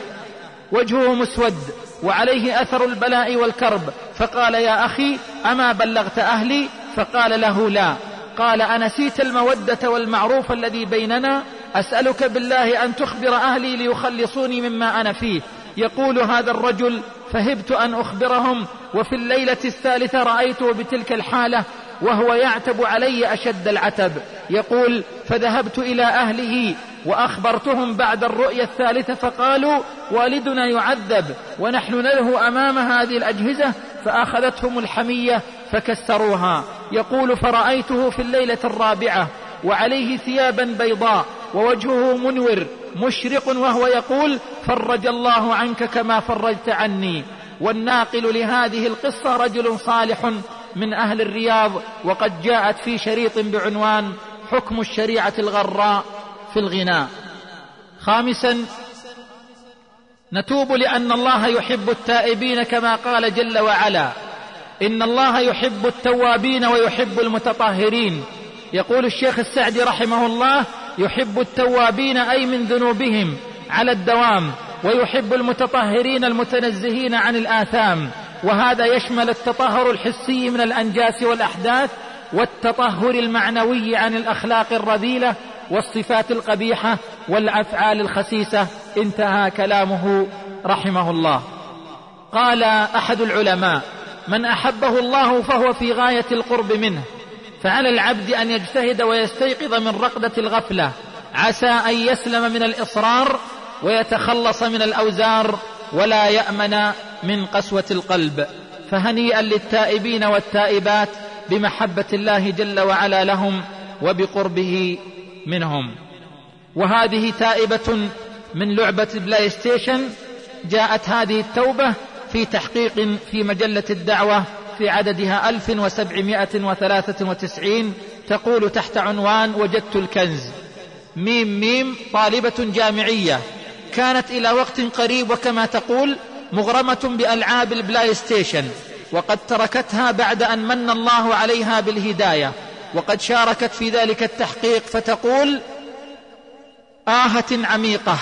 وجهه مسود وعليه أثر البلاء والكرب. فقال يا أخي أما بلغت أهلي؟ فقال له لا. قال أنسيت المودة والمعروف الذي بيننا؟ أسألك بالله أن تخبر أهلي ليخلصوني مما أنا فيه. يقول هذا الرجل فهبت أن أخبرهم وفي الليلة الثالثة رأيته بتلك الحالة وهو يعتب علي أشد العتب. يقول فذهبت إلى أهله وأخبرتهم بعد الرؤيا الثالثة فقالوا والدنا يعذب ونحن نله أمام هذه الأجهزة فأخذتهم الحمية فكسروها. يقول فرأيته في الليلة الرابعة وعليه ثيابا بيضاء ووجهه منور مشرق وهو يقول فرج الله عنك كما فرجت عني. والناقل لهذه القصة رجل صالح من أهل الرياض وقد جاءت في شريط بعنوان حكم الشريعة الغراء في الغناء. خامسا نتوب لأن الله يحب التائبين كما قال جل وعلا إن الله يحب التوابين ويحب المتطهرين. يقول الشيخ السعدي رحمه الله يحب التوابين أي من ذنوبهم على الدوام ويحب المتطهرين المتنزهين عن الآثام وهذا يشمل التطهر الحسي من الأنجاس والأحداث والتطهر المعنوي عن الأخلاق الرذيلة والصفات القبيحة والأفعال الخسيسة. انتهى كلامه رحمه الله. قال أحد العلماء من أحبه الله فهو في غاية القرب منه. فعلى العبد أن يجتهد ويستيقظ من رقدة الغفلة عسى أن يسلم من الإصرار ويتخلص من الأوزار ولا يأمن من قسوة القلب. فهنيئا للتائبين والتائبات بمحبة الله جل وعلا لهم وبقربه منهم. وهذه تائبة من لعبة البلاي ستيشن جاءت هذه التوبة في تحقيق في مجلة الدعوة في عددها 1793 تقول تحت عنوان وجدت الكنز. ميم ميم طالبة جامعية. كانت إلى وقت قريب وكما تقول مغرمة بألعاب البلاي ستيشن وقد تركتها بعد أن من الله عليها بالهداية. وقد شاركت في ذلك التحقيق فتقول آهة عميقة.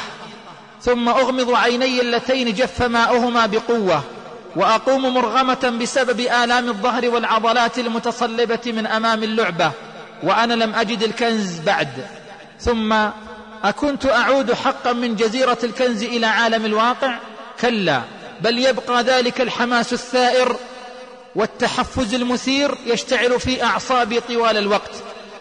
ثم أغمض عيني اللتين جف ماؤهما بقوة. وأقوم مرغمة بسبب آلام الظهر والعضلات المتصلبة من أمام اللعبة وأنا لم أجد الكنز بعد. ثم أكنت أعود حقا من جزيرة الكنز إلى عالم الواقع. كلا بل يبقى ذلك الحماس الثائر والتحفز المثير يشتعل في أعصابي طوال الوقت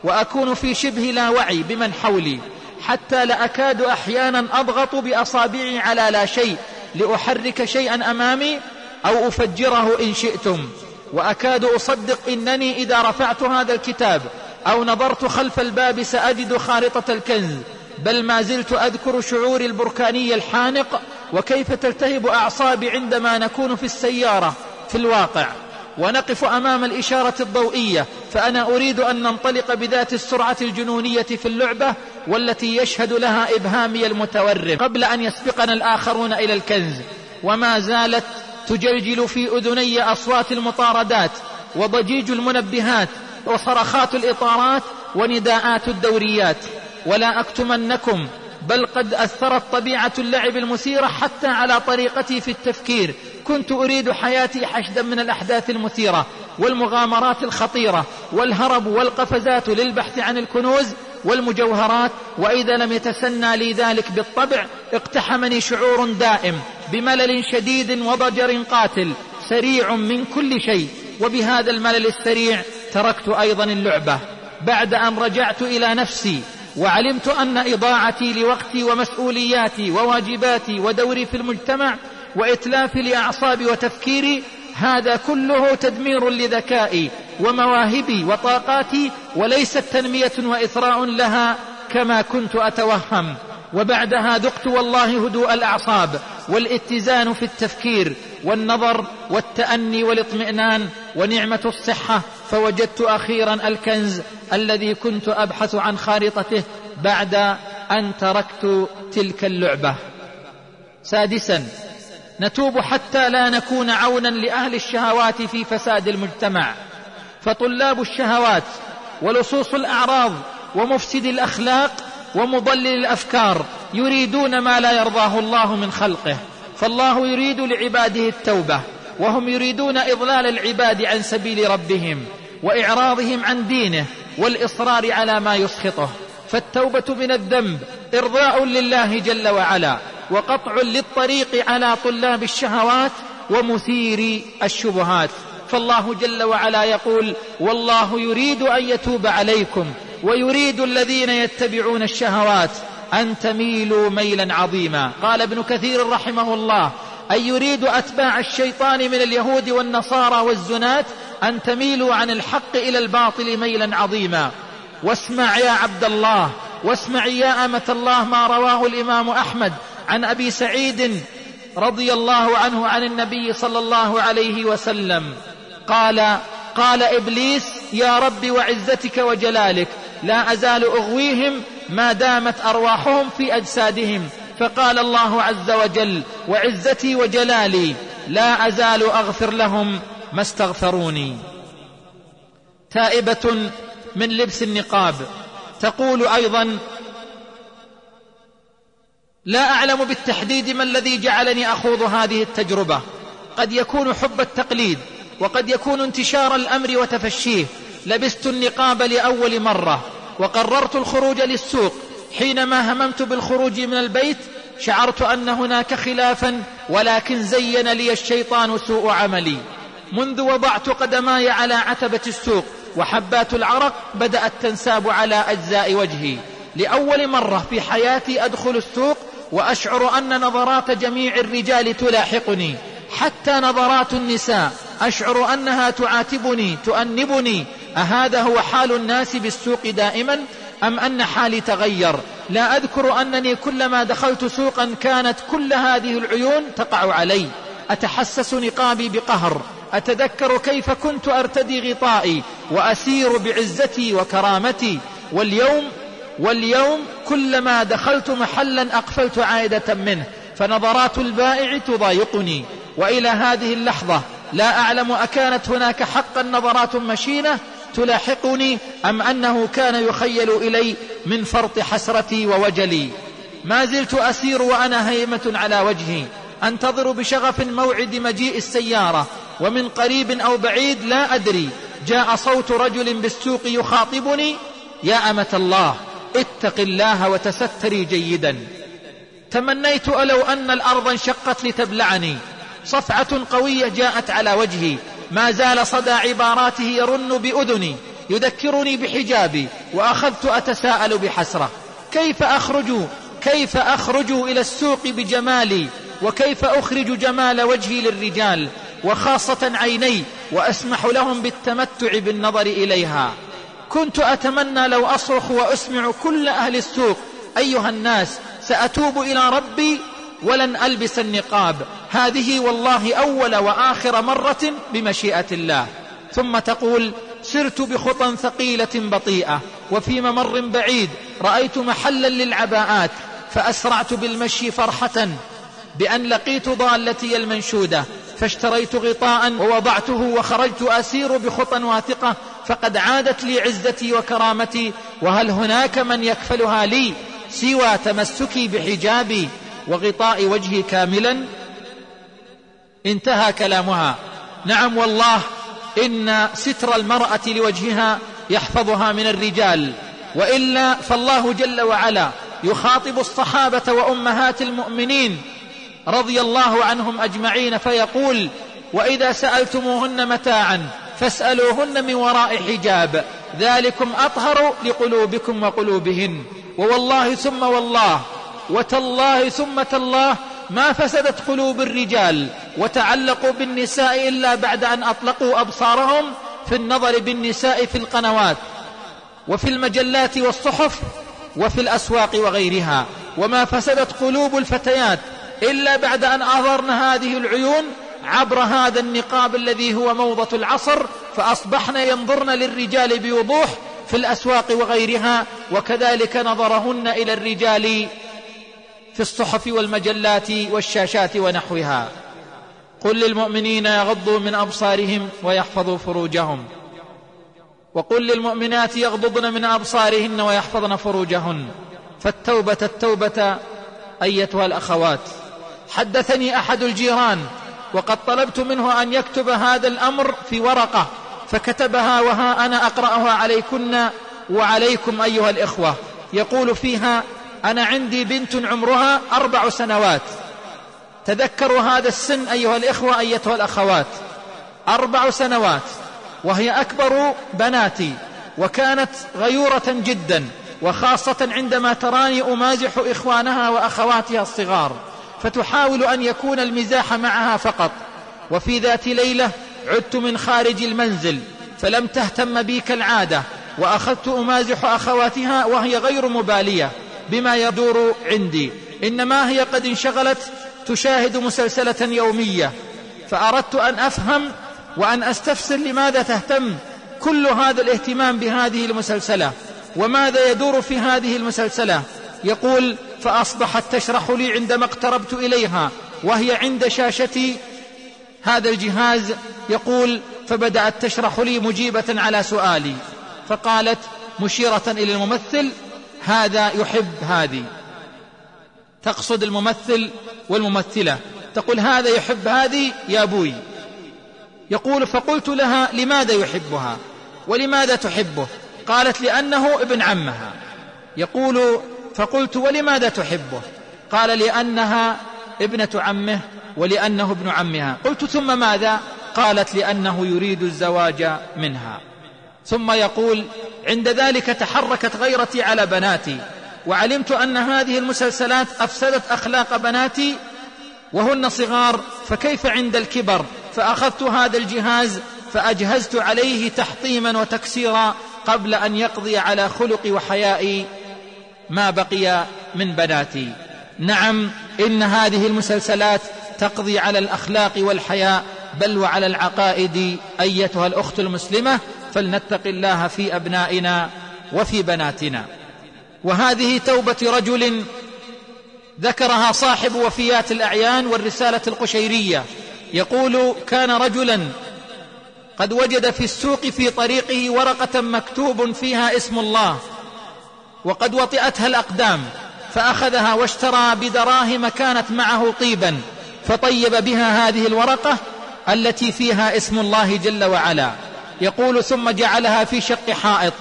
وأكون في شبه لا وعي بمن حولي حتى لأكاد أحيانا أضغط بأصابعي على لا شيء لأحرك شيئا أمامي. أو أفجره إن شئتم. وأكاد أصدق إنني إذا رفعت هذا الكتاب أو نظرت خلف الباب سأجد خارطة الكنز. بل ما زلت أذكر شعوري البركاني الحانق وكيف تلتهب أعصابي عندما نكون في السيارة في الواقع. ونقف أمام الإشارة الضوئية فأنا أريد أن ننطلق بذات السرعة الجنونية في اللعبة والتي يشهد لها إبهامي المتورم. قبل أن يسبقنا الآخرون إلى الكنز. وما زالت تجلجل في أذني أصوات المطاردات وضجيج المنبهات وصرخات الإطارات ونداءات الدوريات. ولا أكتمنكم بل قد أثرت طبيعة اللعب المثيرة حتى على طريقتي في التفكير. كنت أريد حياتي حشدا من الأحداث المثيرة والمغامرات الخطيرة والهرب والقفزات للبحث عن الكنوز والمجوهرات. وإذا لم يتسنى لي ذلك بالطبع اقتحمني شعور دائم. بملل شديد وضجر قاتل سريع من كل شيء. وبهذا الملل السريع تركت أيضا اللعبة. بعد أن رجعت إلى نفسي وعلمت أن إضاعتي لوقتي ومسؤولياتي وواجباتي ودوري في المجتمع وإتلافي لأعصابي وتفكيري هذا كله تدمير لذكائي ومواهبي وطاقاتي وليست تنمية وإثراء لها كما كنت أتوهم. وبعدها ذقت والله هدوء الأعصاب والاتزان في التفكير والنظر والتأني والاطمئنان ونعمة الصحة فوجدت أخيرا الكنز الذي كنت أبحث عن خارطته بعد أن تركت تلك اللعبة. سادسا نتوب حتى لا نكون عونا لأهل الشهوات في فساد المجتمع. فطلاب الشهوات ولصوص الأعراض ومفسد الأخلاق ومضلل الأفكار يريدون ما لا يرضاه الله من خلقه فالله يريد لعباده التوبة وهم يريدون إضلال العباد عن سبيل ربهم وإعراضهم عن دينه والإصرار على ما يسخطه. فالتوبة من الذنب إرضاء لله جل وعلا وقطع للطريق على طلاب الشهوات ومثير الشبهات. فالله جل وعلا يقول والله يريد أن يتوب عليكم ويريد الذين يتبعون الشهوات أن تميلوا ميلا عظيما. قال ابن كثير رحمه الله أي يريد أتباع الشيطان من اليهود والنصارى والزنات أن تميلوا عن الحق إلى الباطل ميلا عظيما. واسمع يا عبد الله واسمع يا أمة الله ما رواه الإمام أحمد عن أبي سعيد رضي الله عنه عن النبي صلى الله عليه وسلم. قال قال إبليس يا رب وعزتك وجلالك لا أزال أغويهم ما دامت أرواحهم في أجسادهم. فقال الله عز وجل وعزتي وجلالي لا أزال أغفر لهم ما استغفروني. تائبة من لبس النقاب. تقول أيضا لا أعلم بالتحديد ما الذي جعلني أخوض هذه التجربة. قد يكون حب التقليد وقد يكون انتشار الأمر وتفشيه. لبست النقاب لأول مرة وقررت الخروج للسوق. حينما هممت بالخروج من البيت شعرت أن هناك خلافا ولكن زين لي الشيطان سوء عملي. منذ وضعت قدماي على عتبة السوق وحبات العرق بدأت تنساب على أجزاء وجهي. لأول مرة في حياتي أدخل السوق وأشعر أن نظرات جميع الرجال تلاحقني. حتى نظرات النساء أشعر أنها تعاتبني تؤنبني أهذا هو حال الناس بالسوق دائما أم أن حالي تغير؟ لا أذكر أنني كلما دخلت سوقا كانت كل هذه العيون تقع علي. أتحسس نقابي بقهر أتذكر كيف كنت أرتدي غطائي وأسير بعزتي وكرامتي. واليوم واليوم كلما دخلت محلا أقفلت عائدة منه فنظرات البائع تضايقني. وإلى هذه اللحظة لا أعلم أكانت هناك حقا نظرات مشينة تلاحقني أم أنه كان يخيل إلي من فرط حسرتي ووجلي؟ ما زلت أسير وأنا هيمة على وجهي. أنتظر بشغف موعد مجيء السيارة ومن قريب أو بعيد لا أدري. جاء صوت رجل بالسوق يخاطبني يا أمة الله اتق الله وتستري جيدا. تمنيت ألو أن الأرض انشقت لتبلعني. صفعة قوية جاءت على وجهي. ما زال صدى عباراته يرن بأذني يذكرني بحجابي وأخذت أتساءل بحسرة كيف أخرج كيف أخرج إلى السوق بجمالي وكيف أخرج جمال وجهي للرجال وخاصة عيني وأسمح لهم بالتمتع بالنظر إليها. كنت أتمنى لو أصرخ وأسمع كل أهل السوق أيها الناس سأتوب إلى ربي ولن ألبس النقاب. هذه والله أول وآخر مرة بمشيئة الله. ثم تقول سرت بخطى ثقيلة بطيئة وفي ممر بعيد رأيت محلا للعباءات فأسرعت بالمشي فرحة بأن لقيت ضالتي المنشودة فاشتريت غطاء ووضعته وخرجت أسير بخطى واثقة فقد عادت لي عزتي وكرامتي وهل هناك من يكفلها لي سوى تمسكي بحجابي؟ وغطاء وجهي كاملا. انتهى كلامها. نعم والله إن ستر المرأة لوجهها يحفظها من الرجال. وإلا فالله جل وعلا يخاطب الصحابة وأمهات المؤمنين رضي الله عنهم أجمعين فيقول وإذا سألتموهن متاعا فاسألوهن من وراء حجاب. ذلكم أطهر لقلوبكم وقلوبهن. ووالله ثم والله وتالله ثم تالله ما فسدت قلوب الرجال وتعلقوا بالنساء إلا بعد أن أطلقوا أبصارهم في النظر بالنساء في القنوات وفي المجلات والصحف وفي الأسواق وغيرها. وما فسدت قلوب الفتيات إلا بعد أن أظهرن هذه العيون عبر هذا النقاب الذي هو موضة العصر فأصبحن ينظرن للرجال بوضوح في الأسواق وغيرها وكذلك نظرهن إلى الرجال في الصحف والمجلات والشاشات ونحوها. قل للمؤمنين يغضوا من أبصارهم ويحفظوا فروجهم. وقل للمؤمنات يغضضن من أبصارهن ويحفظن فروجهن. فالتوبة التوبة أيتها الأخوات. حدثني أحد الجيران وقد طلبت منه أن يكتب هذا الأمر في ورقة فكتبها وها أنا أقرأها عليكن وعليكم أيها الإخوة. يقول فيها أنا عندي بنت عمرها أربع سنوات. تذكروا هذا السن أيها الإخوة أيتها الأخوات. أربع سنوات. وهي أكبر بناتي. وكانت غيورة جدا. وخاصة عندما تراني أمازح إخوانها وأخواتها الصغار. فتحاول أن يكون المزاح معها فقط. وفي ذات ليلة عدت من خارج المنزل. فلم تهتم بي كالعادة. وأخذت أمازح أخواتها وهي غير مبالية. بما يدور عندي. إنما هي قد انشغلت تشاهد مسلسلة يومية. فأردت أن أفهم وأن أستفسر لماذا تهتم كل هذا الاهتمام بهذه المسلسلة. وماذا يدور في هذه المسلسلة؟ يقول فأصبحت تشرح لي عندما اقتربت إليها وهي عند شاشتي هذا الجهاز. يقول فبدأت تشرح لي مجيبة على سؤالي. فقالت مشيرة إلى الممثل هذا يحب هذه. تقصد الممثل والممثلة. تقول هذا يحب هذه يا أبوي يقول فقلت لها لماذا يحبها؟ ولماذا تحبه؟ قالت لأنه ابن عمها. يقول فقلت ولماذا تحبه؟ قال لأنها ابنة عمه ولأنه ابن عمها. قلت ثم ماذا؟ قالت لأنه يريد الزواج منها. ثم يقول عند ذلك تحركت غيرتي على بناتي وعلمت أن هذه المسلسلات أفسدت أخلاق بناتي وهن صغار فكيف عند الكبر؟ فأخذت هذا الجهاز فأجهزت عليه تحطيما وتكسيرا قبل أن يقضي على خلق وحياء ما بقي من بناتي. نعم إن هذه المسلسلات تقضي على الأخلاق والحياء بل وعلى العقائد أيتها الأخت المسلمة فلنتق الله في أبنائنا وفي بناتنا. وهذه توبة رجل ذكرها صاحب وفيات الأعيان والرسالة القشيرية. يقول كان رجلا قد وجد في السوق في طريقه ورقة مكتوب فيها اسم الله وقد وطئتها الأقدام فأخذها واشترى بدراهم كانت معه طيبا فطيب بها هذه الورقة التي فيها اسم الله جل وعلا. يقول ثم جعلها في شق حائط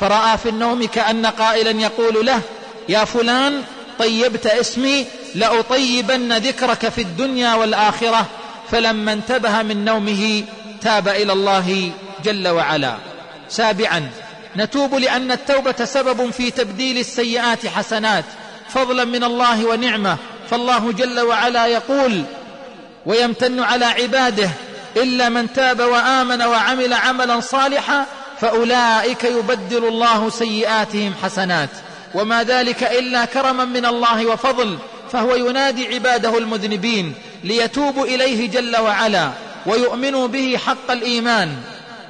فرأى في النوم كأن قائلا يقول له يا فلان طيبت اسمي لأطيبن ذكرك في الدنيا والآخرة. فلما انتبه من نومه تاب إلى الله جل وعلا. سابعا نتوب لأن التوبة سبب في تبديل السيئات حسنات فضلا من الله ونعمة. فالله جل وعلا يقول ويمتن على عباده إلا من تاب وآمن وعمل عملا صالحا فأولئك يبدل الله سيئاتهم حسنات. وما ذلك إلا كرما من الله وفضل فهو ينادي عباده المذنبين ليتوبوا إليه جل وعلا ويؤمنوا به حق الإيمان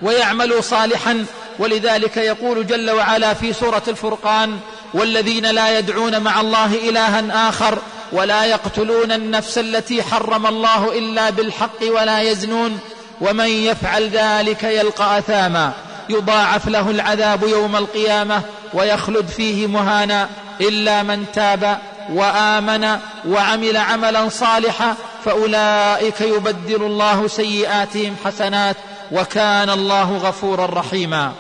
ويعملوا صالحا. ولذلك يقول جل وعلا في سورة الفرقان والذين لا يدعون مع الله إلها آخر ولا يقتلون النفس التي حرم الله إلا بالحق ولا يزنون ومن يفعل ذلك يلقى أثاما. يضاعف له العذاب يوم القيامة ويخلد فيه مهانا إلا من تاب وآمن وعمل عملا صالحا فأولئك يبدل الله سيئاتهم حسنات وكان الله غفورا رحيما.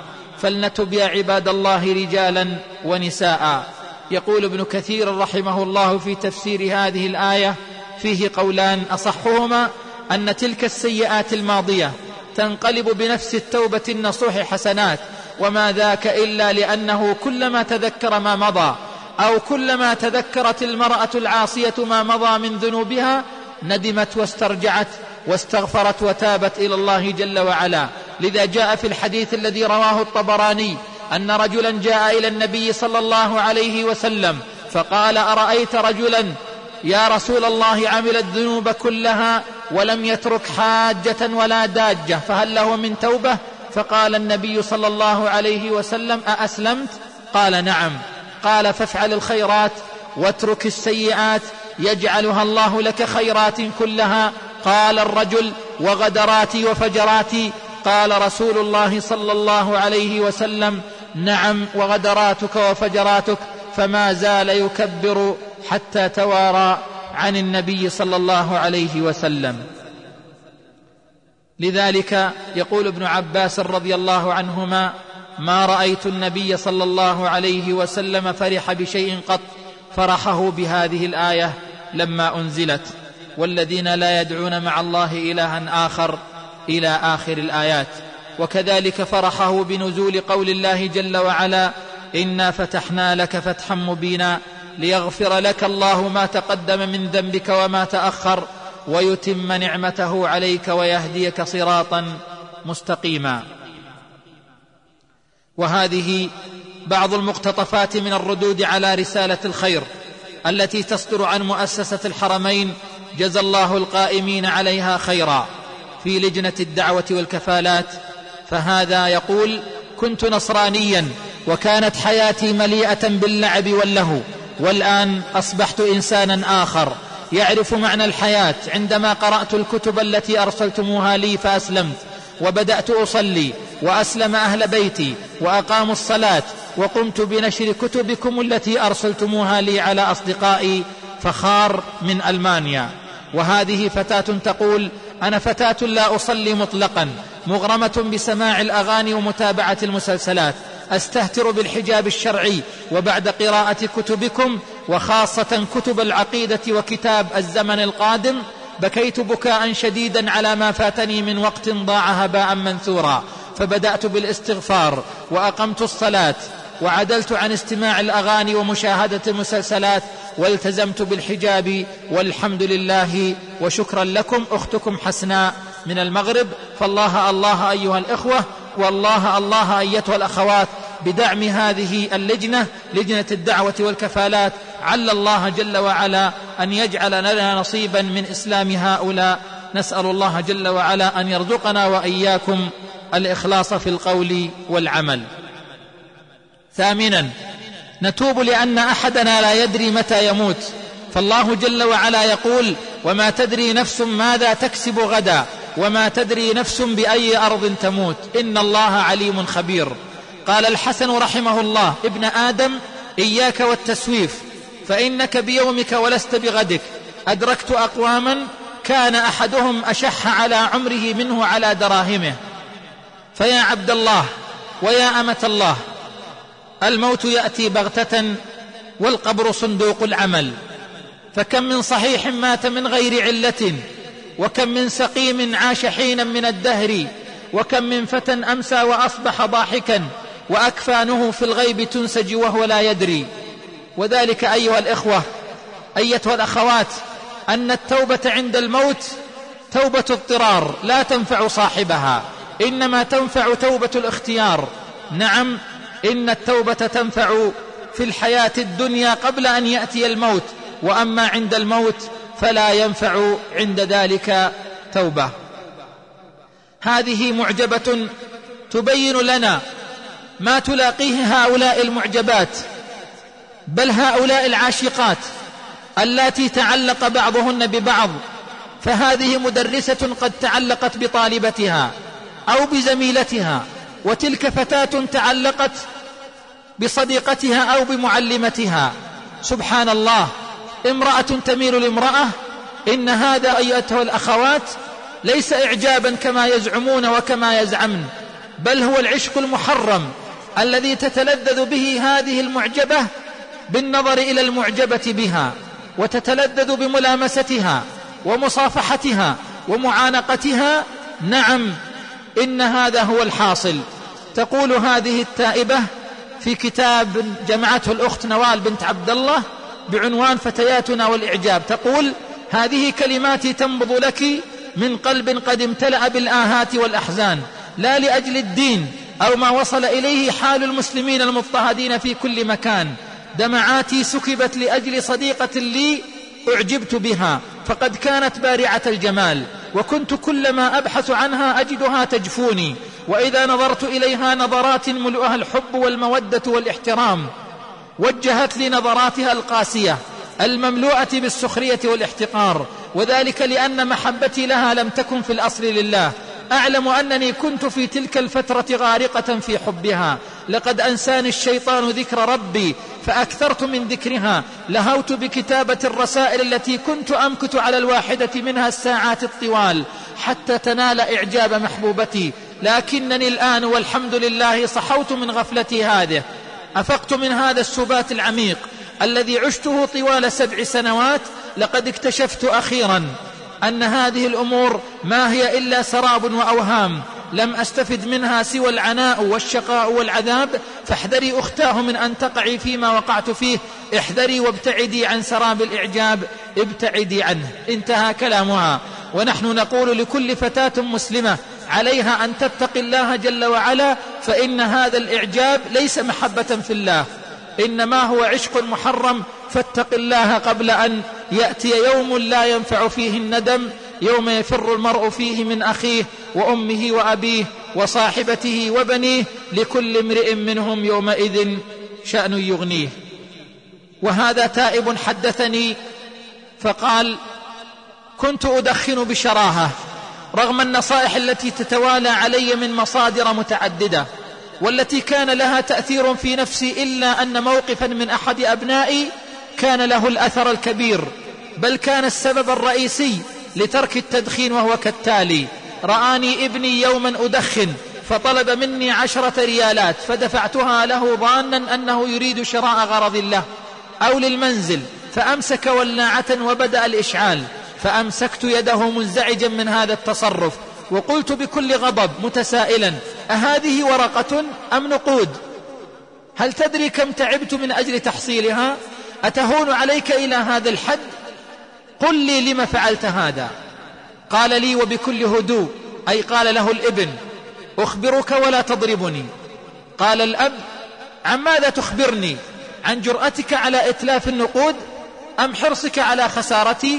فلنتب يا عباد الله رجالا ونساء. يقول ابن كثير رحمه الله في تفسير هذه الآية فيه قولان أصحهما أن تلك السيئات الماضية تنقلب بنفس التوبة النصوح حسنات وما ذاك إلا لأنه كلما تذكر ما مضى أو كلما تذكرت المرأة العاصية ما مضى من ذنوبها ندمت واسترجعت واستغفرت وتابت إلى الله جل وعلا. لذا جاء في الحديث الذي رواه الطبراني أن رجلا جاء إلى النبي صلى الله عليه وسلم فقال أرأيت رجلا؟ يا رسول الله عمل الذنوب كلها ولم يترك حاجة ولا داجة فهل له من توبة؟ فقال النبي صلى الله عليه وسلم أأسلمت؟ قال نعم. قال فافعل الخيرات واترك السيئات يجعلها الله لك خيرات كلها. قال الرجل وغدراتي وفجراتي. قال رسول الله صلى الله عليه وسلم نعم وغدراتك وفجراتك فما زال يكبر حتى توارى عن النبي صلى الله عليه وسلم. لذلك يقول ابن عباس رضي الله عنهما ما رأيت النبي صلى الله عليه وسلم فرح بشيء قط فرحه بهذه الآية لما أنزلت والذين لا يدعون مع الله إلها آخر إلى آخر الآيات. وكذلك فرحه بنزول قول الله جل وعلا إنا فتحنا لك فتحا مبينا ليغفر لك الله ما تقدم من ذنبك وما تأخر ويتم نعمته عليك ويهديك صراطا مستقيما. وهذه بعض المقتطفات من الردود على رسالة الخير التي تصدر عن مؤسسة الحرمين جزى الله القائمين عليها خيرا في لجنة الدعوة والكفالات فهذا يقول كنت نصرانيا وكانت حياتي مليئة باللعب واللهو والآن أصبحت انسانا آخر. يعرف معنى الحياة عندما قرأت الكتب التي أرسلتموها لي فأسلمت وبدأت أصلي وأسلم أهل بيتي وأقاموا الصلاة وقمت بنشر كتبكم التي أرسلتموها لي على أصدقائي فخار من ألمانيا. وهذه فتاة تقول أنا فتاة لا أصلي مطلقا. مغرمة بسماع الأغاني ومتابعة المسلسلات. أستهتر بالحجاب الشرعي وبعد قراءة كتبكم وخاصة كتب العقيدة وكتاب الزمن القادم بكيت بكاء شديدا على ما فاتني من وقت ضاع هباء منثورا. فبدأت بالاستغفار وأقمت الصلاة وعدلت عن استماع الأغاني ومشاهدة المسلسلات والتزمت بالحجاب والحمد لله وشكرا لكم أختكم حسناء. من المغرب فالله الله أيها الإخوة والله الله أيتها الأخوات بدعم هذه اللجنة لجنة الدعوة والكفالات عل الله جل وعلا أن يجعل لنا نصيبا من إسلام هؤلاء. نسأل الله جل وعلا أن يرزقنا وإياكم الإخلاص في القول والعمل. ثامنا نتوب لأن أحدنا لا يدري متى يموت. فالله جل وعلا يقول وما تدري نفس ماذا تكسب غدا. وما تدري نفس بأي أرض تموت. إن الله عليم خبير. قال الحسن رحمه الله ابن آدم إياك والتسويف. فإنك بيومك ولست بغدك. أدركت أقواما كان أحدهم أشح على عمره منه على دراهمه. فيا عبد الله ويا أمة الله الموت يأتي بغتة والقبر صندوق العمل. فكم من صحيح مات من غير علة. وكم من سقيم عاش حينا من الدهر وكم من فتى أمسى وأصبح ضاحكا واكفانه في الغيب تنسج وهو لا يدري. وذلك أيها الإخوة أيتها الأخوات أن التوبة عند الموت توبة اضطرار لا تنفع صاحبها إنما تنفع توبة الاختيار. نعم إن التوبة تنفع في الحياة الدنيا قبل أن يأتي الموت وأما عند الموت فلا ينفع عند ذلك توبة. هذه معجبة تبين لنا ما تلاقيه هؤلاء المعجبات بل هؤلاء العاشقات اللاتي تعلق بعضهن ببعض فهذه مدرسة قد تعلقت بطالبتها أو بزميلتها وتلك فتاة تعلقت بصديقتها أو بمعلمتها. سبحان الله. امرأة تميل لامرأة إن هذا أيتها الأخوات ليس اعجابا كما يزعمون وكما يزعمن بل هو العشق المحرم الذي تتلذذ به هذه المعجبة بالنظر إلى المعجبة بها وتتلذذ بملامستها ومصافحتها ومعانقتها. نعم إن هذا هو الحاصل. تقول هذه التائبة في كتاب جمعته الأخت نوال بنت عبد الله بعنوان فتياتنا والإعجاب. تقول هذه كلماتي تنبض لك من قلب قد امتلأ بالآهات والأحزان. لا لأجل الدين أو ما وصل إليه حال المسلمين المضطهدين في كل مكان. دمعاتي سكبت لأجل صديقة لي أعجبت بها. فقد كانت بارعة الجمال. وكنت كلما أبحث عنها أجدها تجفوني. وإذا نظرت إليها نظرات ملؤها الحب والمودة والإحترام. وجهت لي نظراتها القاسية المملوءة بالسخرية والاحتقار. وذلك لأن محبتي لها لم تكن في الأصل لله. أعلم أنني كنت في تلك الفترة غارقة في حبها. لقد أنساني الشيطان ذكر ربي فأكثرت من ذكرها. لهوت بكتابة الرسائل التي كنت أمكت على الواحدة منها الساعات الطوال حتى تنال إعجاب محبوبتي. لكنني الآن والحمد لله صحوت من غفلتي هذه. أفقت من هذا السبات العميق الذي عشته طوال سبع سنوات لقد اكتشفت أخيرا أن هذه الأمور ما هي إلا سراب وأوهام لم أستفد منها سوى العناء والشقاء والعذاب فاحذري أختاه من أن تقعي فيما وقعت فيه احذري وابتعدي عن سراب الإعجاب ابتعدي عنه. انتهى كلامها. ونحن نقول لكل فتاة مسلمة عليها أن تتقي الله جل وعلا فإن هذا الإعجاب ليس محبة في الله إنما هو عشق محرم فاتق الله قبل أن يأتي يوم لا ينفع فيه الندم يوم يفر المرء فيه من أخيه وأمه وأبيه وصاحبته وبنيه لكل امرئ منهم يومئذ شأن يغنيه. وهذا تائب حدثني فقال كنت أدخن بشراهة. رغم النصائح التي تتوالى علي من مصادر متعددة والتي كان لها تأثير في نفسي إلا أن موقفا من أحد أبنائي كان له الأثر الكبير بل كان السبب الرئيسي لترك التدخين وهو كالتالي رآني ابني يوما أدخن فطلب مني عشرة ريالات فدفعتها له ظانا أنه يريد شراء غرض له أو للمنزل فأمسك ولاعة وبدأ الإشعال. فأمسكت يده منزعجا من هذا التصرف وقلت بكل غضب متسائلا أهذه ورقة أم نقود؟ هل تدري كم تعبت من أجل تحصيلها؟ أتهون عليك إلى هذا الحد؟ قل لي لم فعلت هذا. قال لي وبكل هدوء أي قال له الإبن أخبرك ولا تضربني. قال الأب عن ماذا تخبرني؟ عن جرأتك على إتلاف النقود أم حرصك على خسارتي؟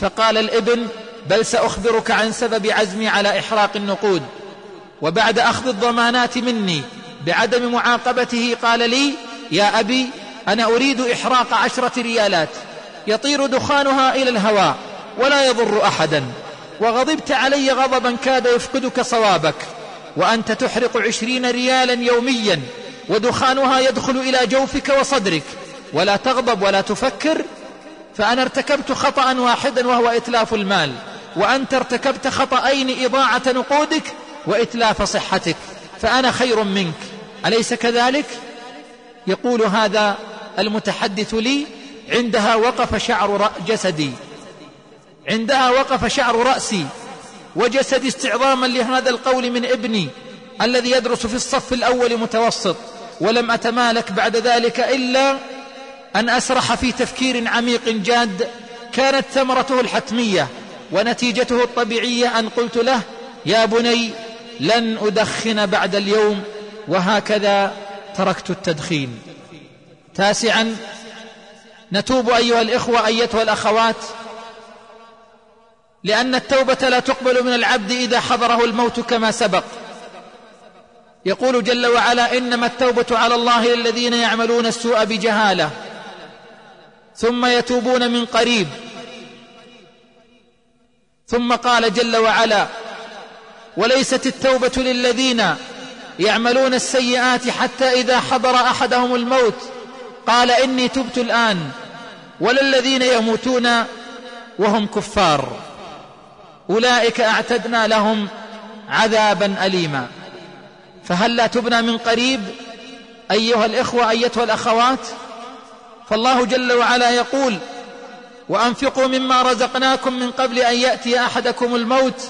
فقال الابن بل سأخبرك عن سبب عزمي على إحراق النقود. وبعد أخذ الضمانات مني بعدم معاقبته قال لي يا أبي أنا أريد إحراق عشرة ريالات. يطير دخانها إلى الهواء ولا يضر أحدا. وغضبت علي غضبا كاد يفقدك صوابك. وأنت تحرق عشرين ريالا يوميا ودخانها يدخل إلى جوفك وصدرك. ولا تغضب ولا تفكر فأنا ارتكبت خطأ واحدا وهو إتلاف المال وأنت ارتكبت خطأين إضاعة نقودك وإتلاف صحتك فأنا خير منك أليس كذلك؟ يقول هذا المتحدث لي عندها وقف شعر جسدي عندها وقف شعر رأسي وجسدي استعظاما لهذا القول من ابني الذي يدرس في الصف الأول متوسط ولم أتمالك بعد ذلك إلا أن أسرح في تفكير عميق جاد كانت ثمرته الحتمية ونتيجته الطبيعية أن قلت له يا بني لن أدخن بعد اليوم وهكذا تركت التدخين. تاسعا نتوب أيها الإخوة أيتها الأخوات لأن التوبة لا تقبل من العبد إذا حضره الموت كما سبق. يقول جل وعلا إنما التوبة على الله للذين يعملون السوء بجهالة. ثم يتوبون من قريب. ثم قال جل وعلا وليست التوبة للذين يعملون السيئات حتى إذا حضر أحدهم الموت. قال إني تبت الآن. ولا الذين يموتون وهم كفار. أولئك أعتدنا لهم عذابا أليما. فهل لا تبنى من قريب أيها الإخوة أيتها الأخوات؟ فالله جل وعلا يقول وأنفقوا مما رزقناكم من قبل أن يأتي أحدكم الموت.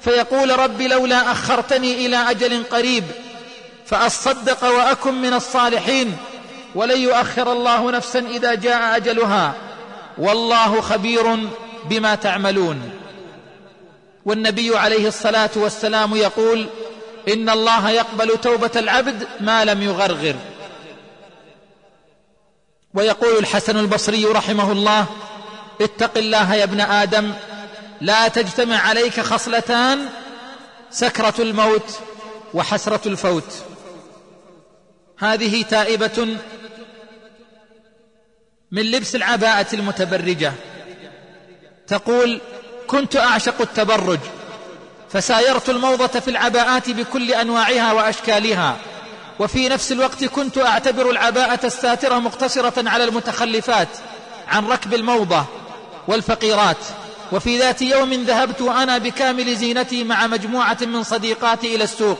فيقول رب لولا أخرتني إلى أجل قريب فأصدق وأكن من الصالحين ولن يؤخر الله نفسا إذا جاء أجلها. والله خبير بما تعملون. والنبي عليه الصلاة والسلام يقول إن الله يقبل توبة العبد ما لم يغرغر. ويقول الحسن البصري رحمه الله اتق الله يا ابن آدم لا تجتمع عليك خصلتان سكرة الموت وحسرة الفوت. هذه تائبة من لبس العباءة المتبرجة. تقول كنت أعشق التبرج فسايرت الموضة في العباءات بكل أنواعها وأشكالها. وفي نفس الوقت كنت أعتبر العباءة الساترة مقتصرة على المتخلفات عن ركب الموضة والفقيرات. وفي ذات يوم ذهبت وأنا بكامل زينتي مع مجموعة من صديقاتي إلى السوق.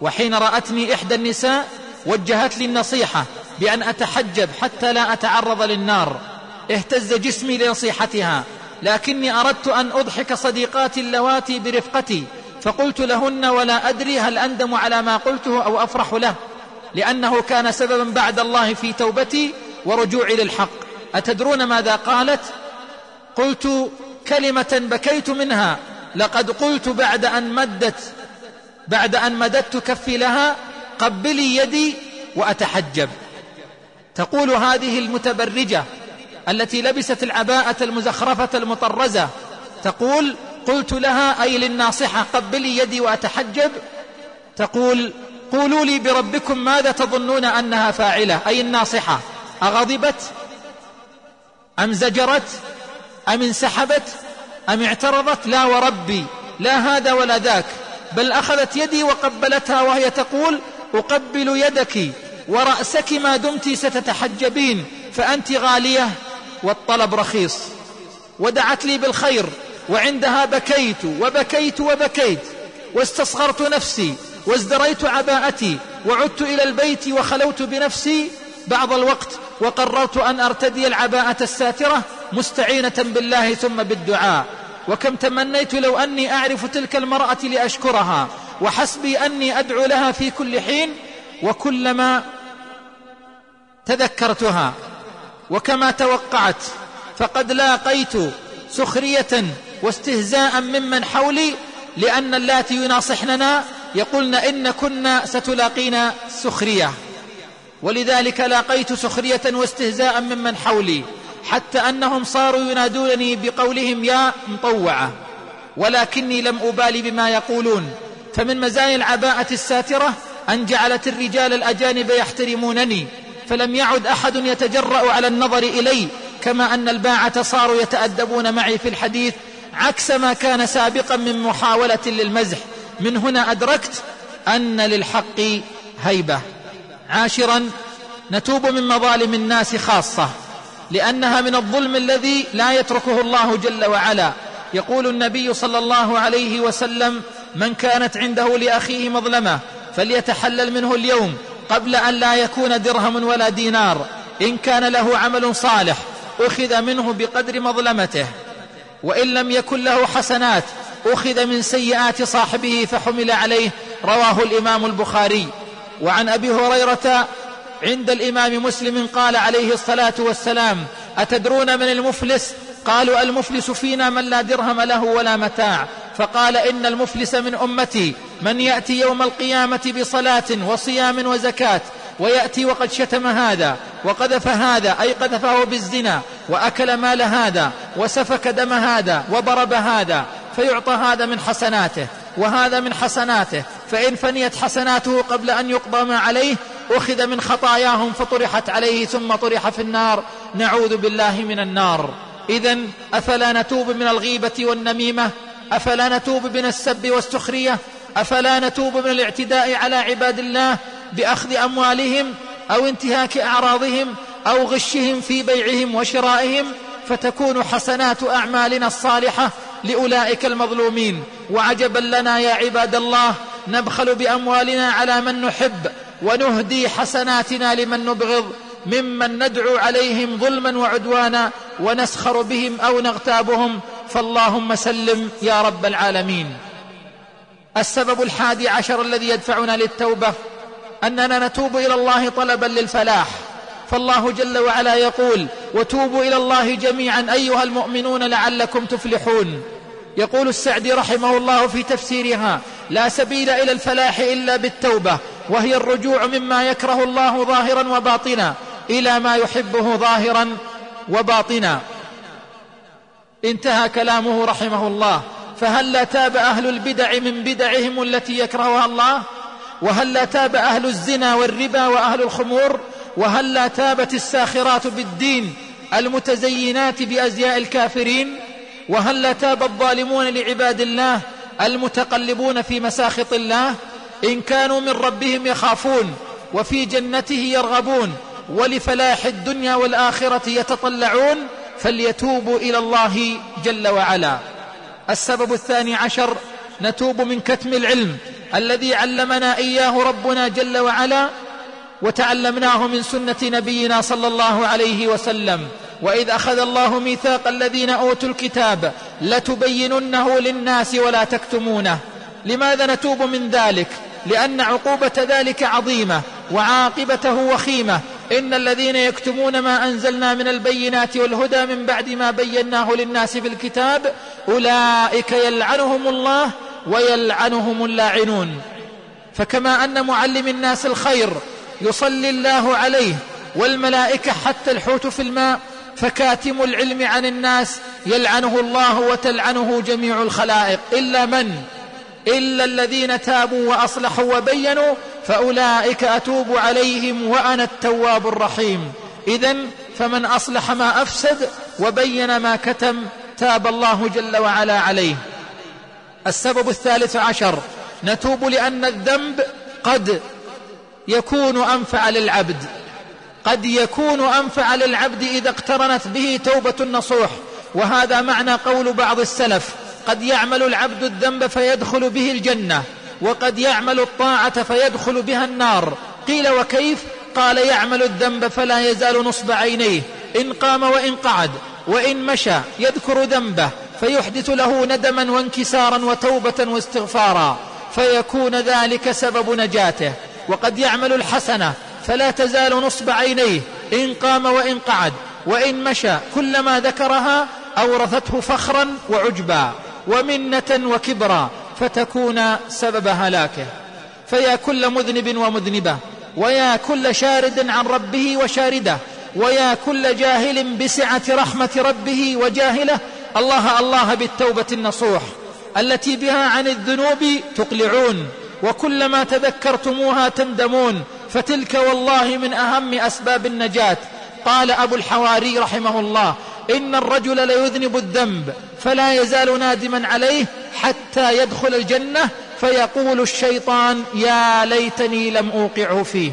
وحين رأتني إحدى النساء وجهت لي النصيحة بأن أتحجب حتى لا أتعرض للنار. اهتز جسمي لنصيحتها لكني أردت أن أضحك صديقاتي اللواتي برفقتي فقلت لهن ولا أدري هل أندم على ما قلته أو أفرح له لأنه كان سببا بعد الله في توبتي ورجوعي للحق. أتدرون ماذا قالت؟ قلت كلمة بكيت منها لقد قلت بعد أن مدت بعد أن مددت كفي لها قبلي يدي وأتحجب. تقول هذه المتبرجة التي لبست العباءة المزخرفة المطرزة تقول قلت لها أي للناصحة قبلي يدي وأتحجب. تقول قولوا لي بربكم ماذا تظنون أنها فاعلة؟ أي الناصحة أغضبت؟ أم زجرت؟ أم انسحبت؟ أم اعترضت؟ لا وربي لا هذا ولا ذاك. بل أخذت يدي وقبلتها وهي تقول أقبل يدك ورأسك ما دمت ستتحجبين فأنت غالية والطلب رخيص. ودعت لي بالخير. وعندها بكيت وبكيت وبكيت. واستصغرت نفسي وازدريت عباءتي وعدت إلى البيت وخلوت بنفسي. بعض الوقت وقررت أن أرتدي العباءة الساترة مستعينة بالله ثم بالدعاء. وكم تمنيت لو أني أعرف تلك المرأة لأشكرها وحسبي أني أدعو لها في كل حين. وكلما تذكرتها وكما توقعت فقد لاقيت سخرية واستهزاء ممن حولي لأن اللاتي يناصحننا يقولن إن كنا ستلاقينا سخرية. ولذلك لاقيت سخرية واستهزاء ممن حولي حتى أنهم صاروا ينادونني بقولهم يا مطوعة. ولكني لم أبالي بما يقولون. فمن مزايا العباءة الساترة أن جعلت الرجال الأجانب يحترمونني فلم يعد أحد يتجرأ على النظر إلي كما أن الباعة صاروا يتأدبون معي في الحديث عكس ما كان سابقا من محاولة للمزح. من هنا أدركت أن للحق هيبة. عاشرا نتوب من مظالم الناس خاصة لأنها من الظلم الذي لا يتركه الله جل وعلا. يقول النبي صلى الله عليه وسلم من كانت عنده لأخيه مظلمة فليتحلل منه اليوم قبل أن لا يكون درهم ولا دينار. إن كان له عمل صالح أخذ منه بقدر مظلمته. وإن لم يكن له حسنات أخذ من سيئات صاحبه فحمل عليه رواه الإمام البخاري. وعن أبي هريرة عند الإمام مسلم قال عليه الصلاة والسلام أتدرون من المفلس؟ قالوا المفلس فينا من لا درهم له ولا متاع. فقال إن المفلس من أمتي من يأتي يوم القيامة بصلاة وصيام وزكاة. ويأتي وقد شتم هذا وقذف هذا أي قذفه بالزنا وأكل مال هذا وسفك دم هذا وضرب هذا فيعطى هذا من حسناته وهذا من حسناته فإن فنيت حسناته قبل أن يقضى ما عليه أخذ من خطاياهم فطرحت عليه ثم طرح في النار نعوذ بالله من النار. اذا أفلا نتوب من الغيبة والنميمة؟ أفلا نتوب من السب والسخرية؟ أفلا نتوب من الاعتداء على عباد الله؟ بأخذ أموالهم أو انتهاك أعراضهم أو غشهم في بيعهم وشرائهم فتكون حسنات أعمالنا الصالحة لأولئك المظلومين. وعجبا لنا يا عباد الله نبخل بأموالنا على من نحب ونهدي حسناتنا لمن نبغض ممن ندعو عليهم ظلما وعدوانا ونسخر بهم أو نغتابهم. فاللهم سلم يا رب العالمين. السبب الحادي عشر الذي يدفعنا للتوبة أننا نتوب إلى الله طلبا للفلاح. فالله جل وعلا يقول وتوبوا إلى الله جميعا أيها المؤمنون لعلكم تفلحون. يقول السعدي رحمه الله في تفسيرها لا سبيل إلى الفلاح إلا بالتوبة وهي الرجوع مما يكره الله ظاهرا وباطنا إلى ما يحبه ظاهرا وباطنا. انتهى كلامه رحمه الله. فهل لا تاب أهل البدع من بدعهم التي يكرهها الله؟ وهل لا تاب أهل الزنا والربا وأهل الخمور؟ وهل لا تابت الساخرات بالدين المتزينات بأزياء الكافرين؟ وهل لا تاب الظالمون لعباد الله المتقلبون في مساخط الله؟ إن كانوا من ربهم يخافون وفي جنته يرغبون ولفلاح الدنيا والآخرة يتطلعون فليتوبوا إلى الله جل وعلا. السبب الثاني عشر نتوب من كتم العلم. الذي علمنا إياه ربنا جل وعلا وتعلمناه من سنة نبينا صلى الله عليه وسلم. وإذ أخذ الله ميثاق الذين أوتوا الكتاب لتبيننه للناس ولا تكتمونه. لماذا نتوب من ذلك؟ لأن عقوبة ذلك عظيمة وعاقبته وخيمة. إن الذين يكتمون ما أنزلنا من البينات والهدى من بعد ما بيناه للناس في الكتاب أولئك يلعنهم الله ويلعنهم اللاعنون. فكما أن معلم الناس الخير يصلي الله عليه والملائكة حتى الحوت في الماء فكاتم العلم عن الناس يلعنه الله وتلعنه جميع الخلائق. إلا من؟ إلا الذين تابوا وأصلحوا وبينوا فأولئك أتوب عليهم وأنا التواب الرحيم. اذا فمن أصلح ما أفسد وبين ما كتم تاب الله جل وعلا عليه. السبب الثالث عشر نتوب لأن الذنب قد يكون أنفع للعبد. قد يكون أنفع للعبد إذا اقترنت به توبة النصوح. وهذا معنى قول بعض السلف قد يعمل العبد الذنب فيدخل به الجنة وقد يعمل الطاعة فيدخل بها النار. قيل وكيف؟ قال يعمل الذنب فلا يزال نصب عينيه. إن قام وإن قعد وإن مشى يذكر ذنبه. فيحدث له ندما وانكسارا وتوبة واستغفارا. فيكون ذلك سبب نجاته. وقد يعمل الحسنة. فلا تزال نصب عينيه. إن قام وإن قعد. وإن مشى. كلما ذكرها أورثته فخرا وعجبا. ومنة وكبرا. فتكون سبب هلاكه. فيا كل مذنب ومذنبة. ويا كل شارد عن ربه وشاردة. ويا كل جاهل بسعة رحمة ربه وجاهله. الله الله بالتوبة النصوح التي بها عن الذنوب تقلعون وكلما تذكرتموها تندمون فتلك والله من أهم أسباب النجاة. قال أبو الحواري رحمه الله إن الرجل ليذنب الذنب فلا يزال نادما عليه حتى يدخل الجنة فيقول الشيطان يا ليتني لم أوقعه فيه.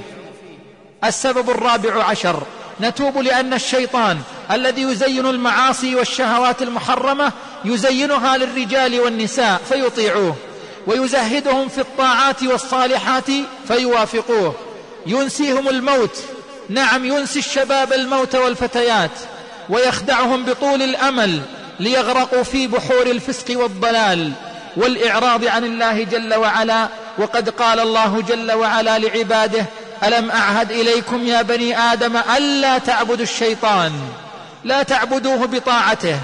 السبب الرابع عشر نتوب لأن الشيطان الذي يزين المعاصي والشهوات المحرمة يزينها للرجال والنساء فيطيعوه ويزهدهم في الطاعات والصالحات فيوافقوه. ينسيهم الموت نعم ينسي الشباب الموت والفتيات ويخدعهم بطول الأمل ليغرقوا في بحور الفسق والضلال والإعراض عن الله جل وعلا. وقد قال الله جل وعلا لعباده ألم أعهد إليكم يا بني آدم الا تعبدوا الشيطان لا تعبدوه بطاعته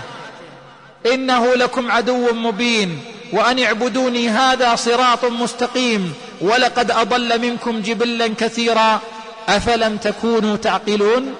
إنه لكم عدو مبين وأن اعبدوني هذا صراط مستقيم ولقد أضل منكم جبلا كثيرا. أفلم تكونوا تعقلون؟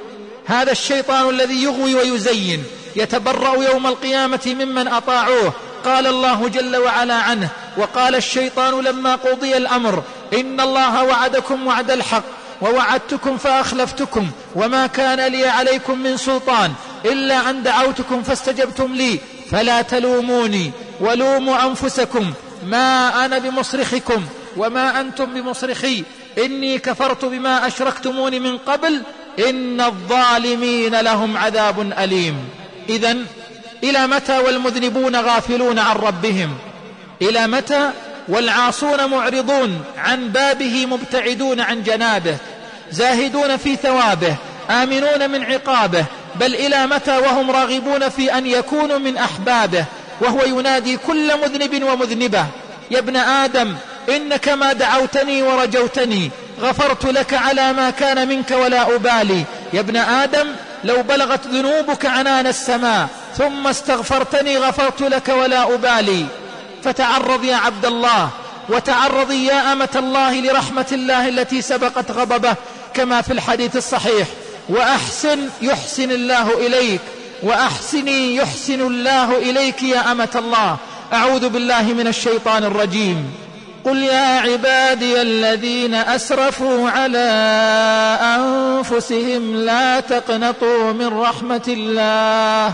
هذا الشيطان الذي يغوي ويزين يتبرأ يوم القيامة ممن أطاعوه. قال الله جل وعلا عنه وقال الشيطان لما قضي الأمر إن الله وعدكم وعد الحق ووعدتكم فأخلفتكم وما كان لي عليكم من سلطان إلا أن دعوتكم فاستجبتم لي فلا تلوموني ولوموا أنفسكم ما أنا بمصرخكم وما أنتم بمصرخي إني كفرت بما اشركتمون من قبل إن الظالمين لهم عذاب أليم. اذا إلى متى والمذنبون غافلون عن ربهم؟ إلى متى والعاصون معرضون عن بابه مبتعدون عن جنابه زاهدون في ثوابه آمنون من عقابه بل إلى متى وهم راغبون في أن يكونوا من أحبابه؟ وهو ينادي كل مذنب ومذنبة يا ابن آدم إنك ما دعوتني ورجوتني غفرت لك على ما كان منك ولا أبالي. يا ابن آدم لو بلغت ذنوبك عنان السماء ثم استغفرتني غفرت لك ولا أبالي. فتعرض يا عبد الله وتعرضي يا أمة الله لرحمة الله التي سبقت غضبه كما في الحديث الصحيح وأحسن يحسن الله إليك وأحسني يحسن الله إليك يا أمة الله. أعوذ بالله من الشيطان الرجيم. قل يا عبادي الذين أسرفوا على أنفسهم لا تقنطوا من رحمة الله.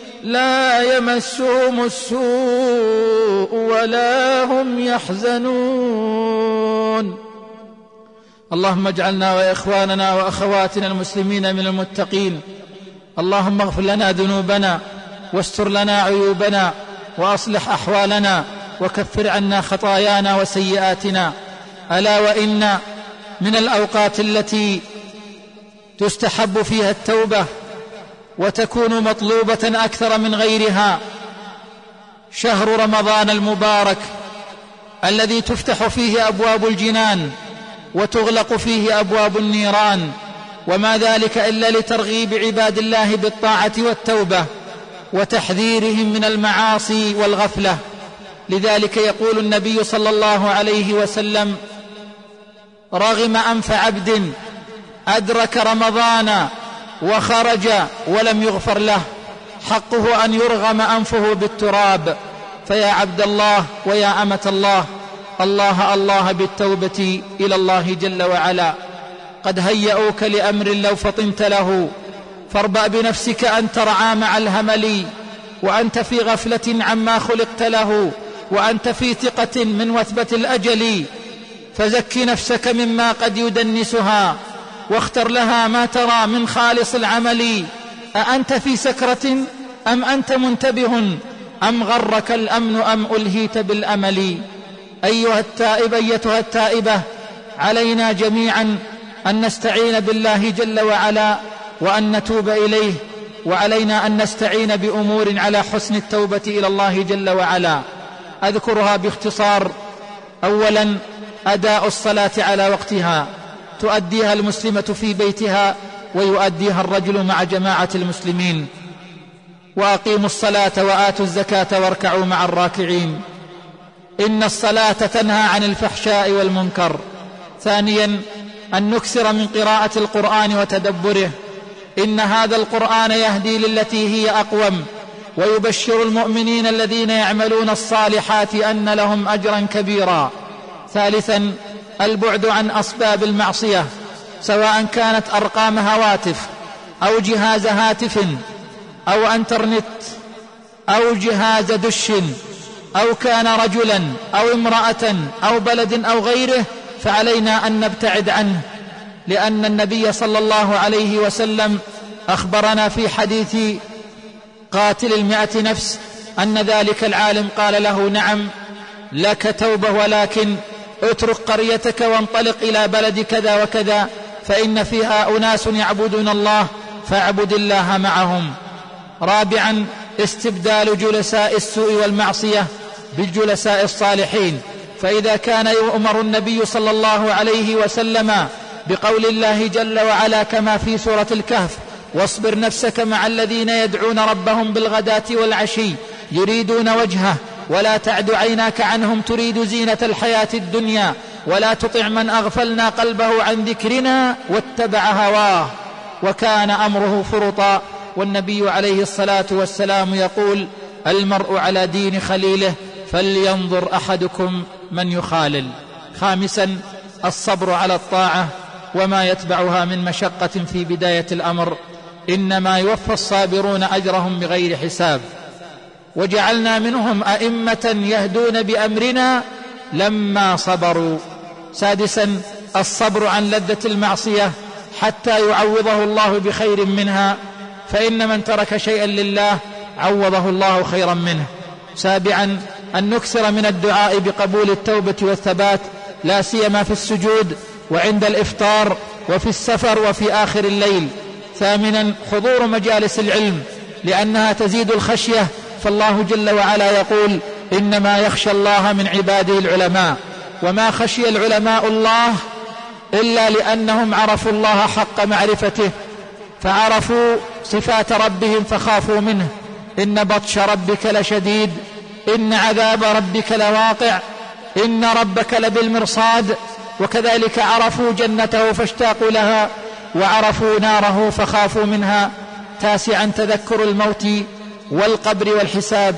لا يمسهم السوء ولا هم يحزنون. اللهم اجعلنا وإخواننا وأخواتنا المسلمين من المتقين. اللهم اغفر لنا ذنوبنا واستر لنا عيوبنا وأصلح أحوالنا وكفر عنا خطايانا وسيئاتنا. ألا وإن من الأوقات التي تستحب فيها التوبة وتكون مطلوبة أكثر من غيرها. شهر رمضان المبارك الذي تفتح فيه أبواب الجنان وتغلق فيه أبواب النيران. وما ذلك إلا لترغيب عباد الله بالطاعة والتوبة وتحذيرهم من المعاصي والغفلة. لذلك يقول النبي صلى الله عليه وسلم رغم أنف عبد أدرك رمضان وخرج ولم يغفر له. حقه أن يرغم أنفه بالتراب. فيا عبد الله ويا أمة الله الله الله بالتوبة إلى الله جل وعلا. قد هيئوك لأمر لو فطنت له. فاربأ بنفسك أن ترعى مع الهمل وأنت في غفلة عما خلقت له وأنت في ثقة من وثبة الأجل. فزك نفسك مما قد يدنسها. واختر لها ما ترى من خالص العمل. أأنت في سكرة أم أنت منتبه؟ أم غرك الأمن أم ألهيت بالأمل؟ أيها التائب أيتها التائبة علينا جميعا أن نستعين بالله جل وعلا وأن نتوب إليه وعلينا أن نستعين بأمور على حسن التوبة إلى الله جل وعلا. أذكرها باختصار. أولا أداء الصلاة على وقتها. تؤديها المسلمة في بيتها ويؤديها الرجل مع جماعة المسلمين. وأقيموا الصلاة وآتوا الزكاة واركعوا مع الراكعين. إن الصلاة تنهى عن الفحشاء والمنكر. ثانيا أن نكثر من قراءة القرآن وتدبره. إن هذا القرآن يهدي للتي هي أقوم. ويبشر المؤمنين الذين يعملون الصالحات أن لهم اجرا كبيرا. ثالثا البعد عن أسباب المعصية سواء كانت أرقام هواتف أو جهاز هاتف أو إنترنت أو جهاز دش أو كان رجلا أو امرأة أو بلد أو غيره فعلينا أن نبتعد عنه لأن النبي صلى الله عليه وسلم أخبرنا في حديث قاتل المئة نفس أن ذلك العالم قال له نعم لك توبة ولكن اترك قريتك وانطلق إلى بلد كذا وكذا فإن فيها أناس يعبدون الله فاعبد الله معهم. رابعا استبدال جلساء السوء والمعصية بالجلساء الصالحين. فإذا كان يؤمر النبي صلى الله عليه وسلم بقول الله جل وعلا كما في سورة الكهف واصبر نفسك مع الذين يدعون ربهم بالغداة والعشي يريدون وجهه ولا تعد عيناك عنهم تريد زينة الحياة الدنيا ولا تطع من أغفلنا قلبه عن ذكرنا واتبع هواه. وكان أمره فرطا والنبي عليه الصلاة والسلام يقول المرء على دين خليله فلينظر أحدكم من يخالل. خامسا الصبر على الطاعة وما يتبعها من مشقة في بداية الأمر. إنما يوفى الصابرون أجرهم بغير حساب. وجعلنا منهم أئمة يهدون بأمرنا لما صبروا. سادسا الصبر عن لذة المعصية حتى يعوضه الله بخير منها فإن من ترك شيئا لله عوضه الله خيرا منه. سابعا أن نكثر من الدعاء بقبول التوبة والثبات لا سيما في السجود وعند الإفطار وفي السفر وفي آخر الليل. ثامنا حضور مجالس العلم لأنها تزيد الخشية فالله جل وعلا يقول إنما يخشى الله من عباده العلماء وما خشي العلماء الله إلا لأنهم عرفوا الله حق معرفته فعرفوا صفات ربهم فخافوا منه إن بطش ربك لشديد إن عذاب ربك لواقع إن ربك لبالمرصاد وكذلك عرفوا جنته فاشتاقوا لها وعرفوا ناره فخافوا منها تاسعا تذكر الموت والقبر والحساب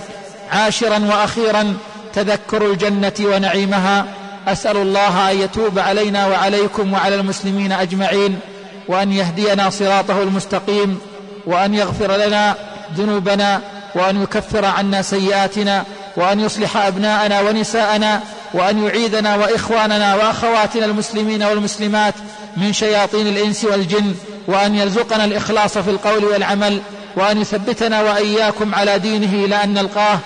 عاشرا وأخيرا تذكر الجنة ونعيمها. أسأل الله أن يتوب علينا وعليكم وعلى المسلمين أجمعين وأن يهدينا صراطه المستقيم وأن يغفر لنا ذنوبنا وأن يكفر عنا سيئاتنا وأن يصلح أبناءنا ونساءنا وأن يعيذنا وإخواننا وأخواتنا المسلمين والمسلمات من شياطين الإنس والجن وأن يرزقنا الإخلاص في القول والعمل. وأن يثبتنا وإياكم على دينه إلى ان نلقاه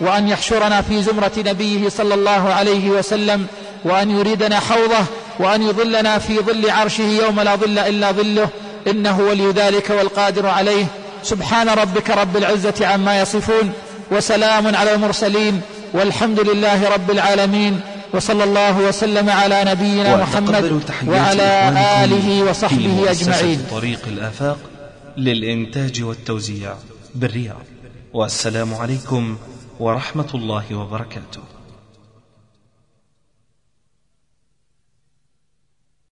وأن يحشرنا في زمرة نبيه صلى الله عليه وسلم وأن يريدنا حوضه وأن يظلنا في ظل عرشه يوم لا ظل إلا ظله إنه ولي ذلك والقادر عليه. سبحان ربك رب العزة عما يصفون وسلام على المرسلين والحمد لله رب العالمين وصلى الله وسلم على نبينا محمد وعلى آله وصحبه أجمعين. طريق الآفاق. للإنتاج والتوزيع بالرياض. والسلام عليكم ورحمة الله وبركاته.